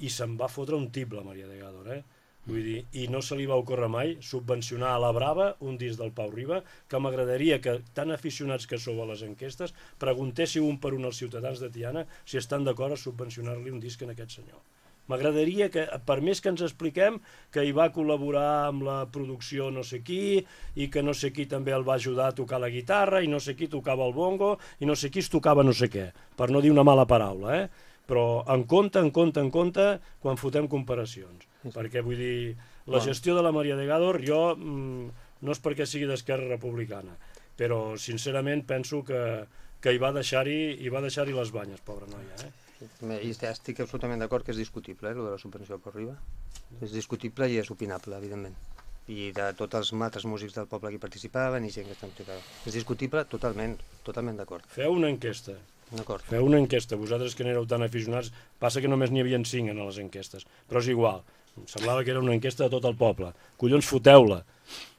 i se'n va fotre un tip la Maria de Gàdor, eh? Vull dir, i no se li va ocórrer mai subvencionar a la Brava un disc del Pau Riba, que m'agradaria que, tan aficionats que sou a les enquestes, preguntéssiu un per un als ciutadans de Tiana si estan d'acord a subvencionar-li un disc en aquest senyor. M'agradaria que, per més que ens expliquem, que hi va col·laborar amb la producció no sé qui, i que no sé qui també el va ajudar a tocar la guitarra, i no sé qui tocava el bongo, i no sé qui es tocava no sé què, per no dir una mala paraula, eh? Però en compte, en compte, en compte, quan fotem comparacions. Perquè, vull dir, la gestió de la Maria de Gàdor, jo, mm, no és perquè sigui d'Esquerra Republicana, però, sincerament, penso que, que hi va deixar-hi hi va deixar-hi les banyes, pobra noia, eh? I est- estic absolutament d'acord que és discutible, eh, lo de la subvenció per Riba. És discutible i és opinable, evidentment. I de tots els altres músics del poble que hi participaven i gent que està implicada. És discutible totalment, totalment d'acord. Feu una enquesta, D'acord. feu una enquesta, vosaltres que n'éreu tan aficionats, passa que només n'hi havia cinc en les enquestes, però és igual, em semblava que era una enquesta de tot el poble. Collons, foteu-la,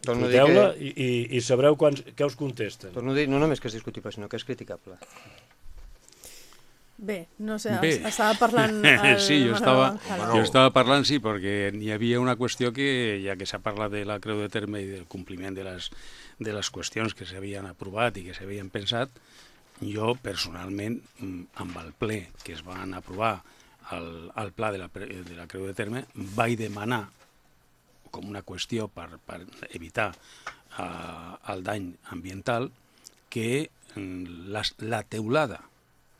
Torno foteu-la que, i, i, i sabreu quants, què us contesten. torno a dir no només que és discutible, sinó que és criticable. Bé, no sé, Bé. es- estava parlant... El sí, jo estava, jo estava parlant, sí, perquè hi havia una qüestió que, ja que s'ha parlat de la Creu de Terme i del compliment de les, de les qüestions que s'havien aprovat i que s'havien pensat, jo personalment, mm, amb el ple que es van aprovar al, al pla de la, de la Creu de Terme, vaig demanar com una qüestió per, per evitar uh, el dany ambiental que mm, les, la teulada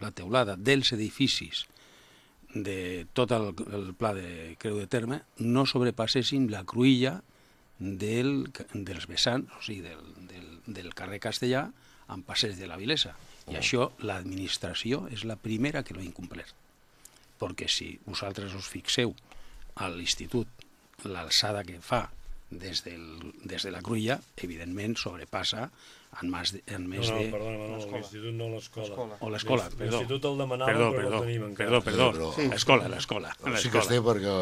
la teulada dels edificis de tot el, el pla de Creu de Terme no sobrepassessin la cruïlla del, dels vessants, o sigui, del, del, del carrer Castellà amb passeig de la Vilesa. I això l'administració és la primera que l'ha incomplert. Perquè si vosaltres us fixeu a l'institut l'alçada que fa des, del, des de la cruïlla, evidentment sobrepassa en, més de, en No, més no, de... perdona, Manolo, l'institut no l'escola. L'escola. O l'escola, perdó. L'institut el demanava, Perdó, però perdó, no el tenim encara. perdó, perdó, Però- Sí. l'escola, l'escola. Sí que es té perquè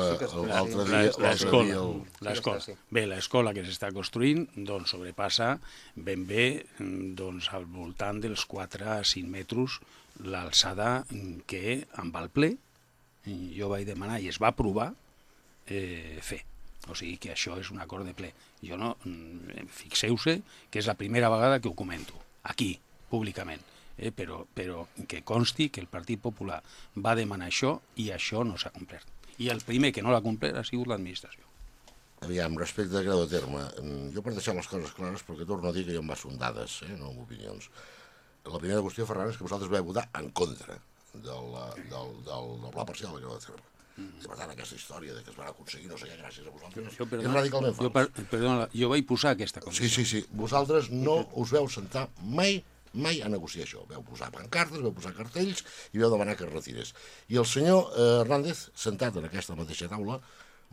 l'altre dia, L'escola, el, l'escola. Bé, l'escola que s'està construint doncs, sobrepassa ben bé doncs, al voltant dels 4 a 5 metres l'alçada que amb el ple jo vaig demanar i es va aprovar eh, fer. O sigui que això és un acord de ple. Jo no, mm, fixeu-se que és la primera vegada que ho comento, aquí, públicament. eh, però, però que consti que el Partit Popular va demanar això i això no s'ha complert. I el primer que no l'ha complert ha sigut l'administració. Aviam, respecte a grau de terme, mm, jo per deixar les coses clares, perquè torno a dir que jo em baso en dades, eh, no en opinions. La primera qüestió, Ferran, és que vosaltres vau votar en contra del, del, del, del pla parcial de terme. I per tant, aquesta història de que es van aconseguir no sé què gràcies a vosaltres Jo, és radicalment fals. jo, per, perdona, jo vaig posar aquesta Sí, condició. sí, sí. Vosaltres no us veu sentar mai mai a negociar això. Veu posar pancartes, veu posar cartells i veu demanar que es retirés. I el senyor eh, Hernández, sentat en aquesta mateixa taula,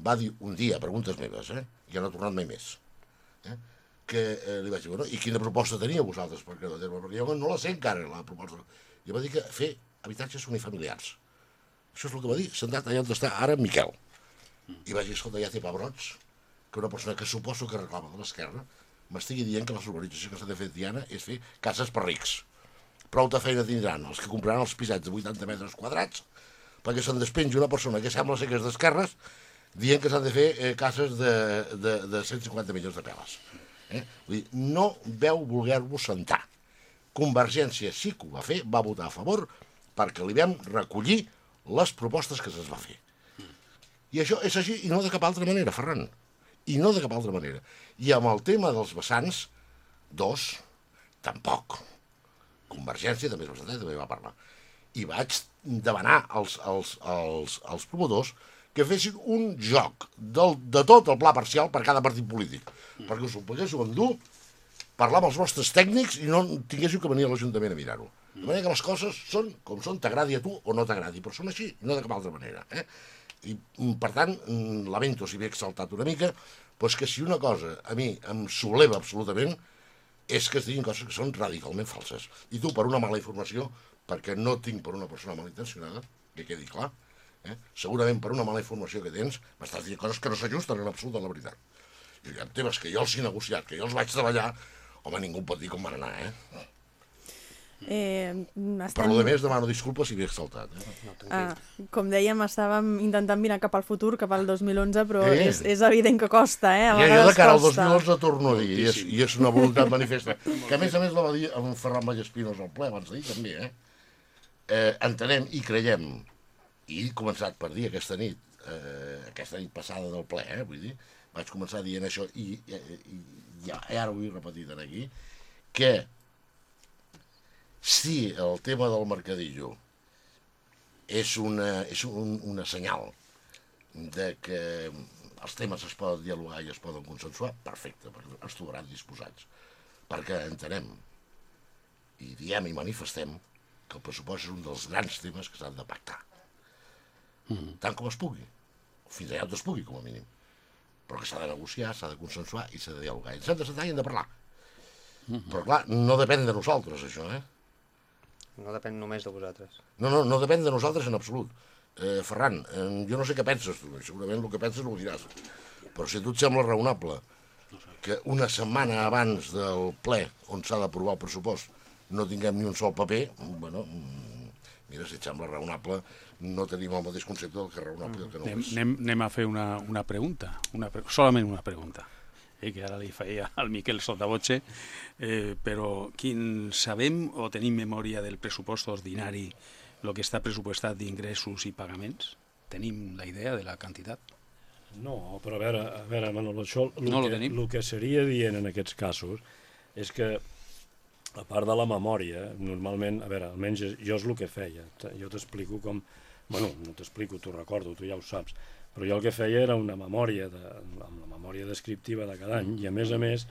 va dir un dia, preguntes meves, eh, i no ha tornat mai més, eh, que eh, li vaig dir, bueno, i quina proposta teníeu vosaltres per crear terme? Perquè jo no la sé encara, la proposta. I va dir que fer habitatges unifamiliars. Això és el que va dir, sentat allà on està ara Miquel. I vaig dir, escolta, ja té pebrots, que una persona que suposo que reclama de l'esquerra m'estigui dient que la urbanització que s'ha de fer Diana és fer cases per rics. Prou de feina tindran els que compraran els pisats de 80 metres quadrats perquè se'n despenja una persona que sembla ser que és d'esquerres dient que s'han de fer eh, cases de, de, de 150 milions de peles. Eh? Vull dir, no veu voler-vos sentar. Convergència sí que ho va fer, va votar a favor perquè li vam recollir les propostes que se'ns va fer. I això és així i no de cap altra manera, Ferran. I no de cap altra manera. I amb el tema dels vessants, dos, tampoc. Convergència també també va parlar. I vaig demanar als, als, als, als promotors que fessin un joc del, de tot el pla parcial per cada partit polític, perquè us ho poguéssiu endur, parlar amb els vostres tècnics i no tinguéssiu que venir a l'Ajuntament a mirar-ho. De manera que les coses són com són, t'agradi a tu o no t'agradi, però són així, no de cap altra manera. Eh? I, mm, per tant, mm, lamento si m'he exaltat una mica, però és que si una cosa a mi em sobleva absolutament és que es diguin coses que són radicalment falses. I tu, per una mala informació, perquè no tinc per una persona malintencionada, que quedi clar, eh? segurament per una mala informació que tens, m'estàs dient coses que no s'ajusten en absolut a la veritat. I diguem, temes que jo els he negociat, que jo els vaig treballar, home, ningú pot dir com van anar, eh? Eh, Per estem, lo de més, demano disculpes si m'he exaltat. Eh? No, ah, com dèiem, estàvem intentant mirar cap al futur, cap al 2011, però Eh. és, és evident que costa, eh? A Ja, jo de cara al costa. 2011 torno a dir, i és, i és una voluntat manifesta, que a més a més la va dir en Ferran Mallaspinos al ple abans d'ahir també, eh? eh? Entenem i creiem, i he començat per dir aquesta nit, eh, aquesta nit passada del ple, eh? vull dir, vaig començar dient això i, i, i ja, i ara ho he repetit aquí, que si el tema del mercadillo és una, és un, una senyal de que els temes es poden dialogar i es poden consensuar, perfecte, perquè ens trobaran disposats. Perquè entenem i diem i manifestem que el pressupost és un dels grans temes que s'han de pactar. Mm. Tant com es pugui. Fins allà on es pugui, com a mínim. Però que s'ha de negociar, s'ha de consensuar i s'ha de dialogar. I ens hem de sentar i hem de parlar. Mm -hmm. Però clar, no depèn de nosaltres, això, eh? No depèn només de vosaltres. No, no, no depèn de nosaltres en absolut. Eh, Ferran, eh, jo no sé què penses tu, segurament el que penses ho diràs, però si a tu et sembla raonable que una setmana abans del ple on s'ha d'aprovar el pressupost no tinguem ni un sol paper, bueno, mm, mira, si et sembla raonable, no tenim el mateix concepte del que és raonable i el que no Anem, és. anem, anem a fer una, una pregunta, una, pre- solament una pregunta, eh, que ara li feia al Miquel Sotavotxe, eh, però quin sabem o tenim memòria del pressupost ordinari, el que està pressupostat d'ingressos i pagaments? Tenim la idea de la quantitat? No, però a veure, a veure Manolo, això el, No lo que, tenim. el que seria dient en aquests casos és que, a part de la memòria, normalment, a veure, almenys jo és el que feia. Jo t'explico com... Bueno, no t'explico, t'ho recordo, tu ja ho saps. Però jo el que feia era una memòria, de, amb la memòria descriptiva de cada any, i a més a més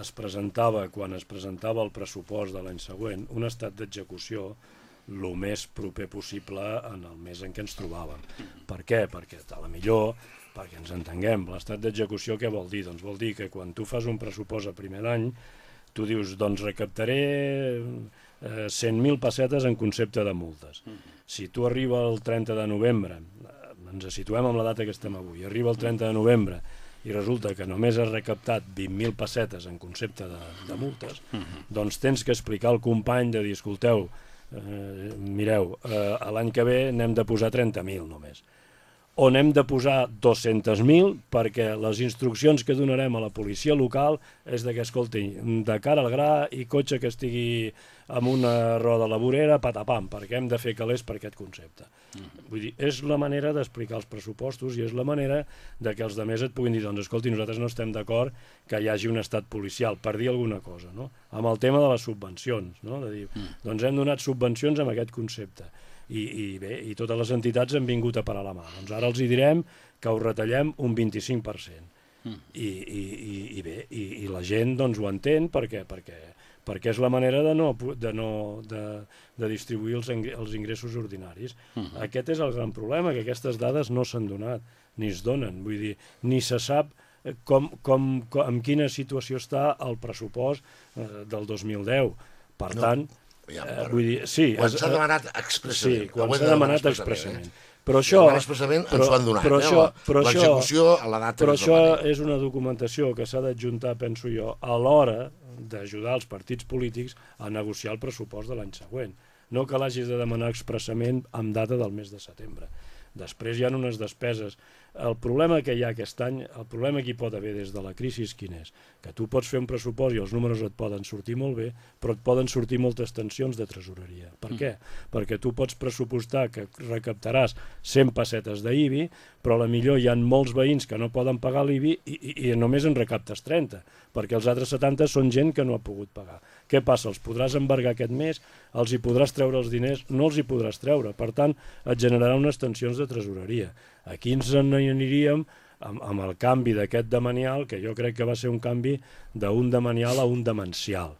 es presentava, quan es presentava el pressupost de l'any següent, un estat d'execució el més proper possible en el mes en què ens trobàvem. Per què? Perquè a la millor, perquè ens entenguem, l'estat d'execució què vol dir? Doncs vol dir que quan tu fas un pressupost a primer d'any, tu dius, doncs recaptaré eh, 100.000 pessetes en concepte de multes. Si tu arriba el 30 de novembre, eh, ens situem amb la data que estem avui, arriba el 30 de novembre i resulta que només has recaptat 20.000 pessetes en concepte de, de multes, doncs tens que explicar al company de dir, escolteu, eh, mireu, eh, l'any que ve n'hem de posar 30.000 només. On hem de posar 200.000 perquè les instruccions que donarem a la policia local és de que, escolti, de cara al gra i cotxe que estigui amb una roda a la vorera, patapam, perquè hem de fer calés per aquest concepte. Mm. Vull dir, és la manera d'explicar els pressupostos i és la manera de que els demés et puguin dir, doncs, escolti, nosaltres no estem d'acord que hi hagi un estat policial, per dir alguna cosa, no? Amb el tema de les subvencions, no? De dir, mm. doncs hem donat subvencions amb aquest concepte i, i bé, i totes les entitats han vingut a parar la mà. Doncs ara els hi direm que ho retallem un 25%. Mm. I, i, i, i bé, i, i la gent doncs ho entén perquè, perquè, perquè és la manera de, no, de, no, de, de distribuir els, els ingressos ordinaris. Uh mm-hmm. -huh. Aquest és el gran problema, que aquestes dades no s'han donat, ni es donen. Vull dir, ni se sap com, com, com, en quina situació està el pressupost eh, del 2010. Per no. tant, Ja, eh, vull dir, sí, quan s'ha demanat expressament. Sí, quan s'ha demanat expressament. Eh? Però això... expressament però, ens ho han donat, però eh? això, però L'execució a la data... Però això és una documentació que s'ha d'adjuntar, penso jo, a l'hora d'ajudar els partits polítics a negociar el pressupost de l'any següent. No que l'hagis de demanar expressament amb data del mes de setembre. Després hi ha unes despeses el problema que hi ha aquest any, el problema que hi pot haver des de la crisi, quin és? Que tu pots fer un pressupost i els números et poden sortir molt bé, però et poden sortir moltes tensions de tresoreria. Per mm. què? Perquè tu pots pressupostar que recaptaràs 100 pessetes d'IBI, però a la millor hi ha molts veïns que no poden pagar l'IBI i, i, i només en recaptes 30, perquè els altres 70 són gent que no ha pogut pagar. Què passa? Els podràs embargar aquest mes, els hi podràs treure els diners, no els hi podràs treure. Per tant, et generarà unes tensions de tresoreria. Aquí ens aniríem amb, amb el canvi d'aquest demanial, que jo crec que va ser un canvi d'un demanial a un demencial.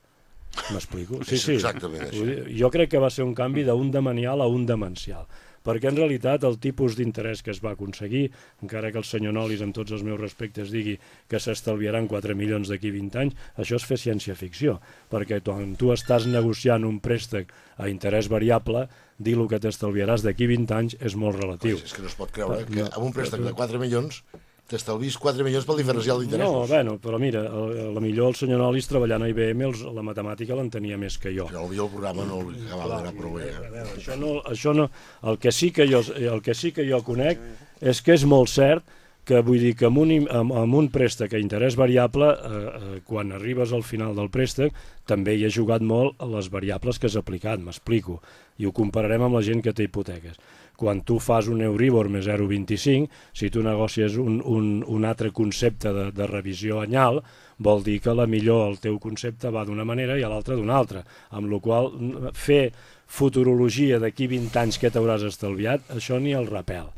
M'explico? Sí, sí. Exactament això. Jo crec que va ser un canvi d'un demanial a un demencial perquè en realitat el tipus d'interès que es va aconseguir, encara que el senyor Nolis, amb tots els meus respectes, digui que s'estalviaran 4 milions d'aquí 20 anys, això és fer ciència-ficció, perquè quan tu estàs negociant un préstec a interès variable, dir el que t'estalviaràs d'aquí 20 anys és molt relatiu. Pues és que no es pot creure que amb un préstec de 4 milions t'estalvis 4 milions pel diferencial d'interessos. No, bueno, però mira, a la millor el senyor Nolis treballant a IBM els, la matemàtica l'entenia més que jo. Però el programa no acabava d'anar prou bé. Eh? Això no, això no, el que sí que jo, el que sí que jo conec és que és molt cert que vull dir que amb un, amb, amb un préstec a interès variable, eh, eh, quan arribes al final del préstec, també hi ha jugat molt les variables que has aplicat, m'explico, i ho compararem amb la gent que té hipoteques. Quan tu fas un Euribor més 0,25, si tu negocies un, un, un altre concepte de, de revisió anyal, vol dir que la millor el teu concepte va d'una manera i l'altra d'una altra, amb la qual fer futurologia d'aquí 20 anys que t'hauràs estalviat, això ni el repel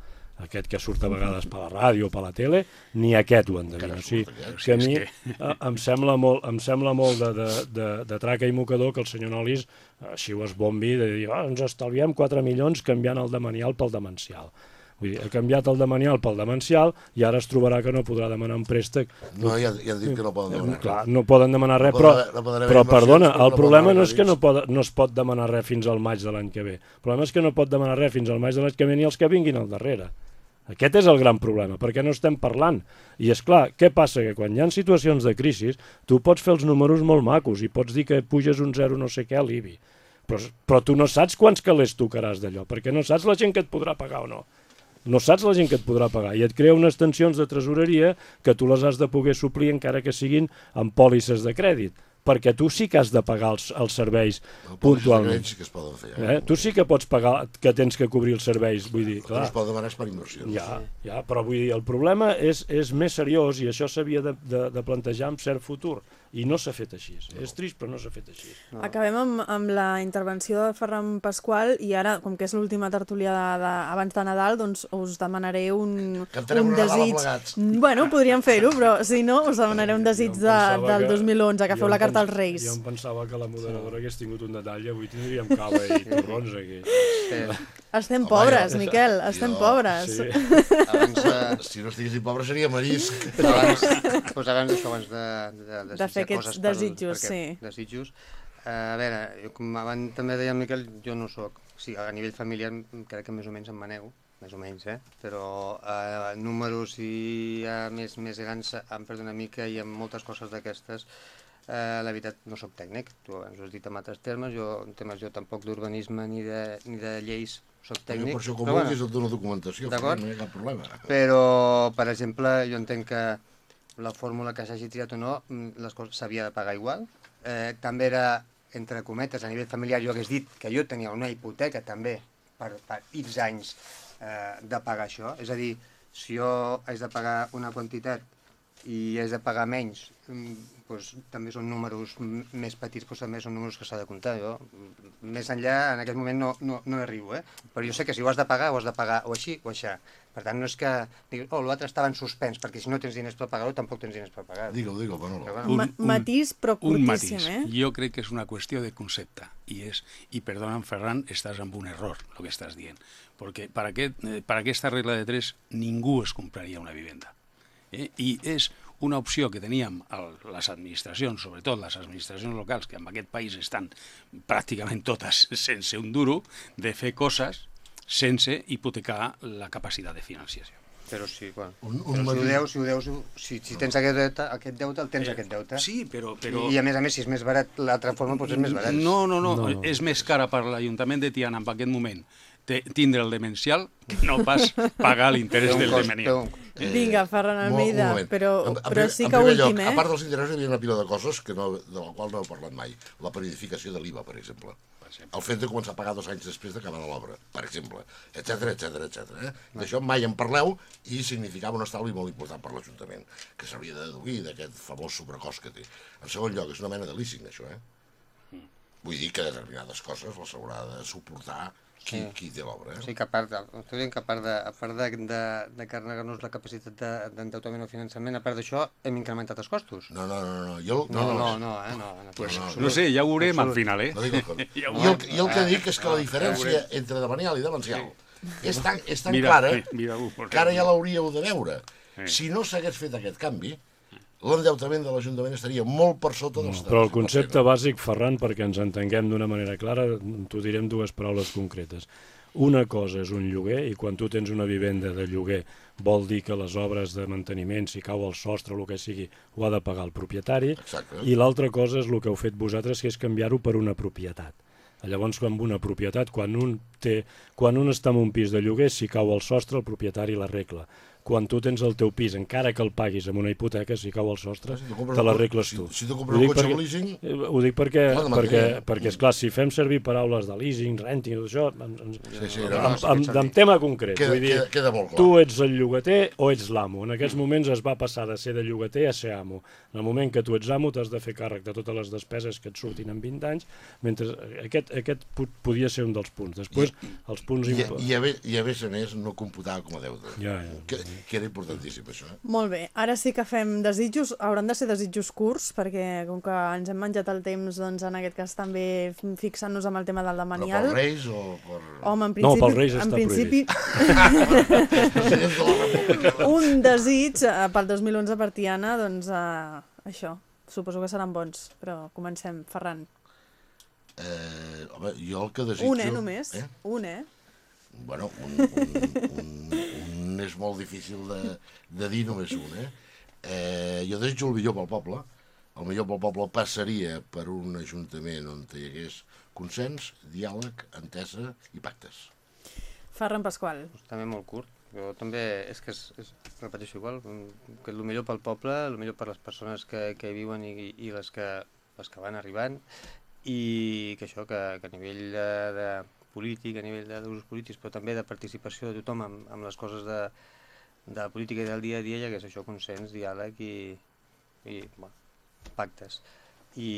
aquest que surt a vegades per la ràdio o per la tele, ni aquest ho endevina. O sigui, que a mi em sembla molt, em sembla molt de, de, de, de traca i mocador que el senyor Nolis així ho esbombi de dir, ah, ens estalviem 4 milions canviant el demanial pel demencial. Vull dir, ha canviat el demanial pel demencial i ara es trobarà que no podrà demanar un préstec. No, ja, ja han dit que no poden demanar. Clar, no poden demanar res, però, no però perdona, el no problema no és que no, pot, no es pot demanar res fins al maig de l'any que ve. El problema és que no pot demanar res fins al maig de l'any que ve ni els que vinguin al darrere. Aquest és el gran problema, perquè no estem parlant. I és clar, què passa? Que quan hi ha situacions de crisi, tu pots fer els números molt macos i pots dir que puges un zero no sé què a l'IBI, però, però tu no saps quants calés tocaràs d'allò, perquè no saps la gent que et podrà pagar o no. No saps la gent que et podrà pagar i et crea unes tensions de tresoreria que tu les has de poder suplir encara que siguin amb pòlisses de crèdit perquè tu sí que has de pagar els, els serveis el puntualment. Sí que es poden fer. Eh? Tu sí que pots pagar, que tens que cobrir els serveis, vull dir, clar. No es pot demanar per inversions. Ja, ja, però vull dir, el problema és, és més seriós i això s'havia de, de, de plantejar amb cert futur i no s'ha fet així. No. És trist, però no s'ha fet així. No. Acabem amb, amb la intervenció de Ferran Pasqual i ara, com que és l'última tertúlia de, de, abans de Nadal, doncs us demanaré un, Cantarem un desig... Bueno, podríem fer-ho, però si no, us demanaré un desig de, del 2011, que feu la carta als Reis. Jo em pensava que la moderadora hagués tingut un detall i avui tindríem cava i torrons aquí. Sí. Estem Home, pobres, ja, Miquel, estem jo, pobres. Sí. Abans, uh, si no estiguéssim pobres seria marisc. Abans, doncs abans d'això, abans de, de, de, de fer aquests desitjos, per, sí. Desitjos. Uh, a veure, jo, com abans també deia Miquel, jo no sóc, sí, a nivell familiar crec que més o menys em manego, més o menys, eh? però uh, números i ja més, més grans em perdut una mica i amb moltes coses d'aquestes Eh, la veritat, no sóc tècnic, tu abans ho has dit en altres termes, jo en temes jo tampoc d'urbanisme ni, de, ni de lleis soc Jo tècnic. per això com però vulguis et dono documentació, no hi ha cap problema. Però, per exemple, jo entenc que la fórmula que s'hagi triat o no, mm, les coses s'havia de pagar igual. Eh, també era, entre cometes, a nivell familiar, jo hagués dit que jo tenia una hipoteca també per, per X anys eh, de pagar això. És a dir, si jo haig de pagar una quantitat i haig de pagar menys, mm, doncs, també són números més petits, doncs també són números que s'ha de comptar. Jo, més enllà, en aquest moment no, no, no hi arribo, eh? però jo sé que si ho has de pagar, ho has de pagar o així o així. Per tant, no és que diguis, oh, l'altre estava en suspens, perquè si no tens diners per pagar-ho, tampoc tens diners per pagar-ho. Digue-ho, digue-ho, Manolo. Però bueno, Un- Ma un- matís, però un curtíssim, matís. eh? Jo crec que és una qüestió de concepte i és, i perdona'm Ferran, estàs amb un error, el que estàs dient, perquè per, aquest, eh, per aquesta regla de tres ningú es compraria una vivenda. Eh? I és una opció que teníem el, les administracions, sobretot les administracions locals, que en aquest país estan pràcticament totes sense un duro, de fer coses sense hipotecar la capacitat de financiació. Però sí, bueno. Un- un però si ho deus, si ho deus, si, si tens aquest deute, aquest deute, el tens aquest deute. Eh, Sí, però... però... I, a més a més, si és més barat, l'altra forma doncs és més barat. No, no, no, No, no, no. és més cara per l'Ajuntament de Tiana en aquest moment te- tindre el demencial que no pas pagar l'interès del demenial. un- Vinga, Ferran Un- un Almeida, però, En- en però sí que últim, lloc, eh? A part dels interessos, hi havia una pila de coses que no, de la qual no heu parlat mai. La periodificació de l'IVA, per exemple. El fet de començar a pagar dos anys després d'acabar l'obra, per exemple, etc etc etc. Eh? D'això mai en parleu i significava un estalvi molt important per l'Ajuntament, que s'hauria de deduir d'aquest famós sobrecost que té. En segon lloc, és una mena de leasing, això, eh? Vull dir que determinades coses les haurà de suportar qui, Sí. qui té l'obra. O Eh? sigui que a part, de, estic dient que a part de, a part de, de, de carregar-nos la capacitat de- d'endeutament o finançament, a part d'això, hem incrementat els costos. No, no, no, no. Jo, No, no, no, eh? No, no, Pues, no, no sé, ja ho veurem al final, eh? No dic el com. Ja ho I, el, que dic és que la Ah, diferència entre demanial i demencial és tan, és tan Mira, clara eh, mira-ho, perquè- que ara ja l'hauríeu de veure. Eh. Si no s'hagués fet aquest canvi, l'endeutament de l'Ajuntament estaria molt per sota dels Però el 30%. concepte bàsic, Ferran, perquè ens entenguem d'una manera clara, t'ho diré amb dues paraules concretes. Una cosa és un lloguer, i quan tu tens una vivenda de lloguer vol dir que les obres de manteniment, si cau el sostre o el que sigui, ho ha de pagar el propietari, Exacte. i l'altra cosa és el que heu fet vosaltres, que és canviar-ho per una propietat. Llavors, amb una propietat, quan un, té, quan un està en un pis de lloguer, si cau el sostre, el propietari l'arregla. Quan tu tens el teu pis, encara que el paguis amb una hipoteca, si cau el sostre, Si tu compres te l'arregles tu. si- si tu compres un cotxe perquè- amb leasing- eh, Ho dic perquè, Clar, perquè, perquè esclar, si fem servir paraules de leasing, renting, tot això, en, Sí, sí, no, en, sí. en tema concret, Queda- vull dir, queda- queda molt clar. tu ets el llogater o ets l'amo. En aquests moments es va passar de ser de llogater a ser amo. En el moment que tu ets amo t'has de fer càrrec de totes les despeses que et surtin en 20 anys, mentre aquest, aquest po- podia ser un dels punts. Després, els punts... I, imp- i, a, ve- I a més a més no computava com a deute. Ja, ja. Que, que era importantíssim, això. Eh? Molt bé, ara sí que fem desitjos, hauran de ser desitjos curts, perquè com que ens hem menjat el temps, doncs en aquest cas també fixant-nos amb el tema del Però demanial. pels Reis o per... Home, en No, principi, pels Reis en està principi República. un desig eh, pel 2011 per Tiana, doncs eh, això, suposo que seran bons, però comencem, Ferran. Eh, home, jo el que desitjo... Un, eh, només? Eh? Un, eh? Bueno, un, un, un, un és molt difícil de, de dir només un, eh? eh? Jo desitjo el millor pel poble. El millor pel poble passaria per un ajuntament on hi hagués consens, diàleg, entesa i pactes. Ferran Pasqual. També molt curt. Jo també, és que és, és, repeteixo igual, que el millor pel poble, el millor per les persones que, que hi viuen i, i les, que, les que van arribant, i que això, que, que a nivell de, de polític, a nivell d'usos polítics, però també de participació de tothom amb, amb les coses de, de la política i del dia a dia, hi hagués això, consens, diàleg i, i bueno, pactes. I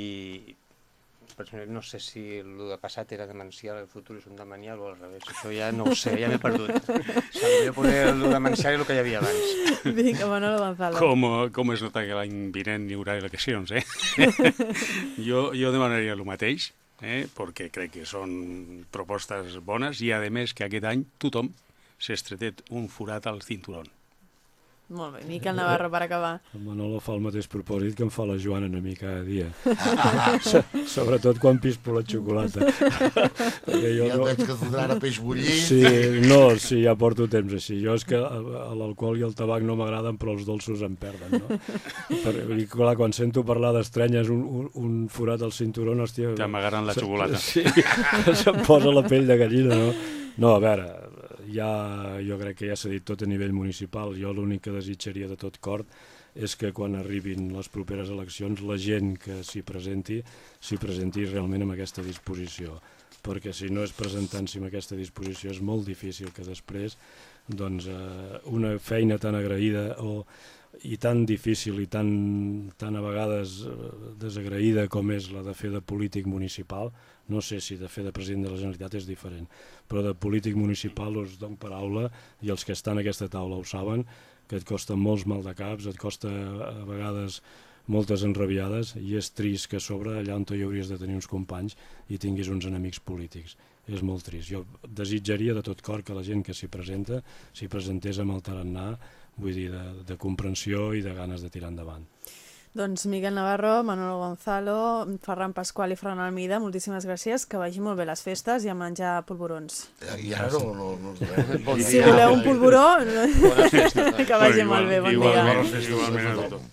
personalment no sé si el de passat era demencial, el futur és un demanial o al revés. Això ja no ho sé, ja m'he perdut. Sabria poder el demencial i el que hi havia abans. Vinga, Manolo Gonzalo. Com, com es nota que l'any vinent hi haurà eleccions, eh? jo, jo demanaria el mateix, eh? perquè crec que són propostes bones i, a més, que aquest any tothom s'estretet un forat al cinturón. Molt bé, Miquel Navarro per acabar. El Manolo fa el mateix propòsit que em fa la Joana a mi cada dia. So- Sobretot quan pispo la xocolata. Perquè jo Ja no... veig que fotrà ara peix bullit. Sí, no, sí, ja porto temps així. Jo és que l'alcohol i el tabac no m'agraden, però els dolços em perden, no? Per, I clar, quan sento parlar d'estrenyes, un, un, un forat al cinturó, hòstia... T'amagaran la xocolata. Sí, se'm posa la pell de gallina, no? No, a veure, ja, jo crec que ja s'ha dit tot a nivell municipal. Jo l'únic que desitjaria de tot cor és que quan arribin les properes eleccions la gent que s'hi presenti s'hi presenti realment amb aquesta disposició perquè si no és presentant-s'hi amb aquesta disposició és molt difícil que després doncs, eh, una feina tan agraïda o, i tan difícil i tan, tan a vegades eh, desagraïda com és la de fer de polític municipal, no sé si de fer de president de la Generalitat és diferent, però de polític municipal us dono paraula i els que estan a aquesta taula ho saben, que et costa molts mal de caps, et costa a vegades moltes enrabiades i és trist que a sobre allà on hi hauries de tenir uns companys i tinguis uns enemics polítics. És molt trist. Jo desitjaria de tot cor que la gent que s'hi presenta s'hi presentés amb el tarannà, vull dir, de, de comprensió i de ganes de tirar endavant. Doncs Miguel Navarro, Manolo Gonzalo, Ferran Pasqual i Ferran Almida, moltíssimes gràcies, que vagi molt bé les festes i a menjar polvorons. I ara no, no, no. Bon si voleu un polvoró, que vagi molt bé, bon dia. Igualment, igualment a tothom.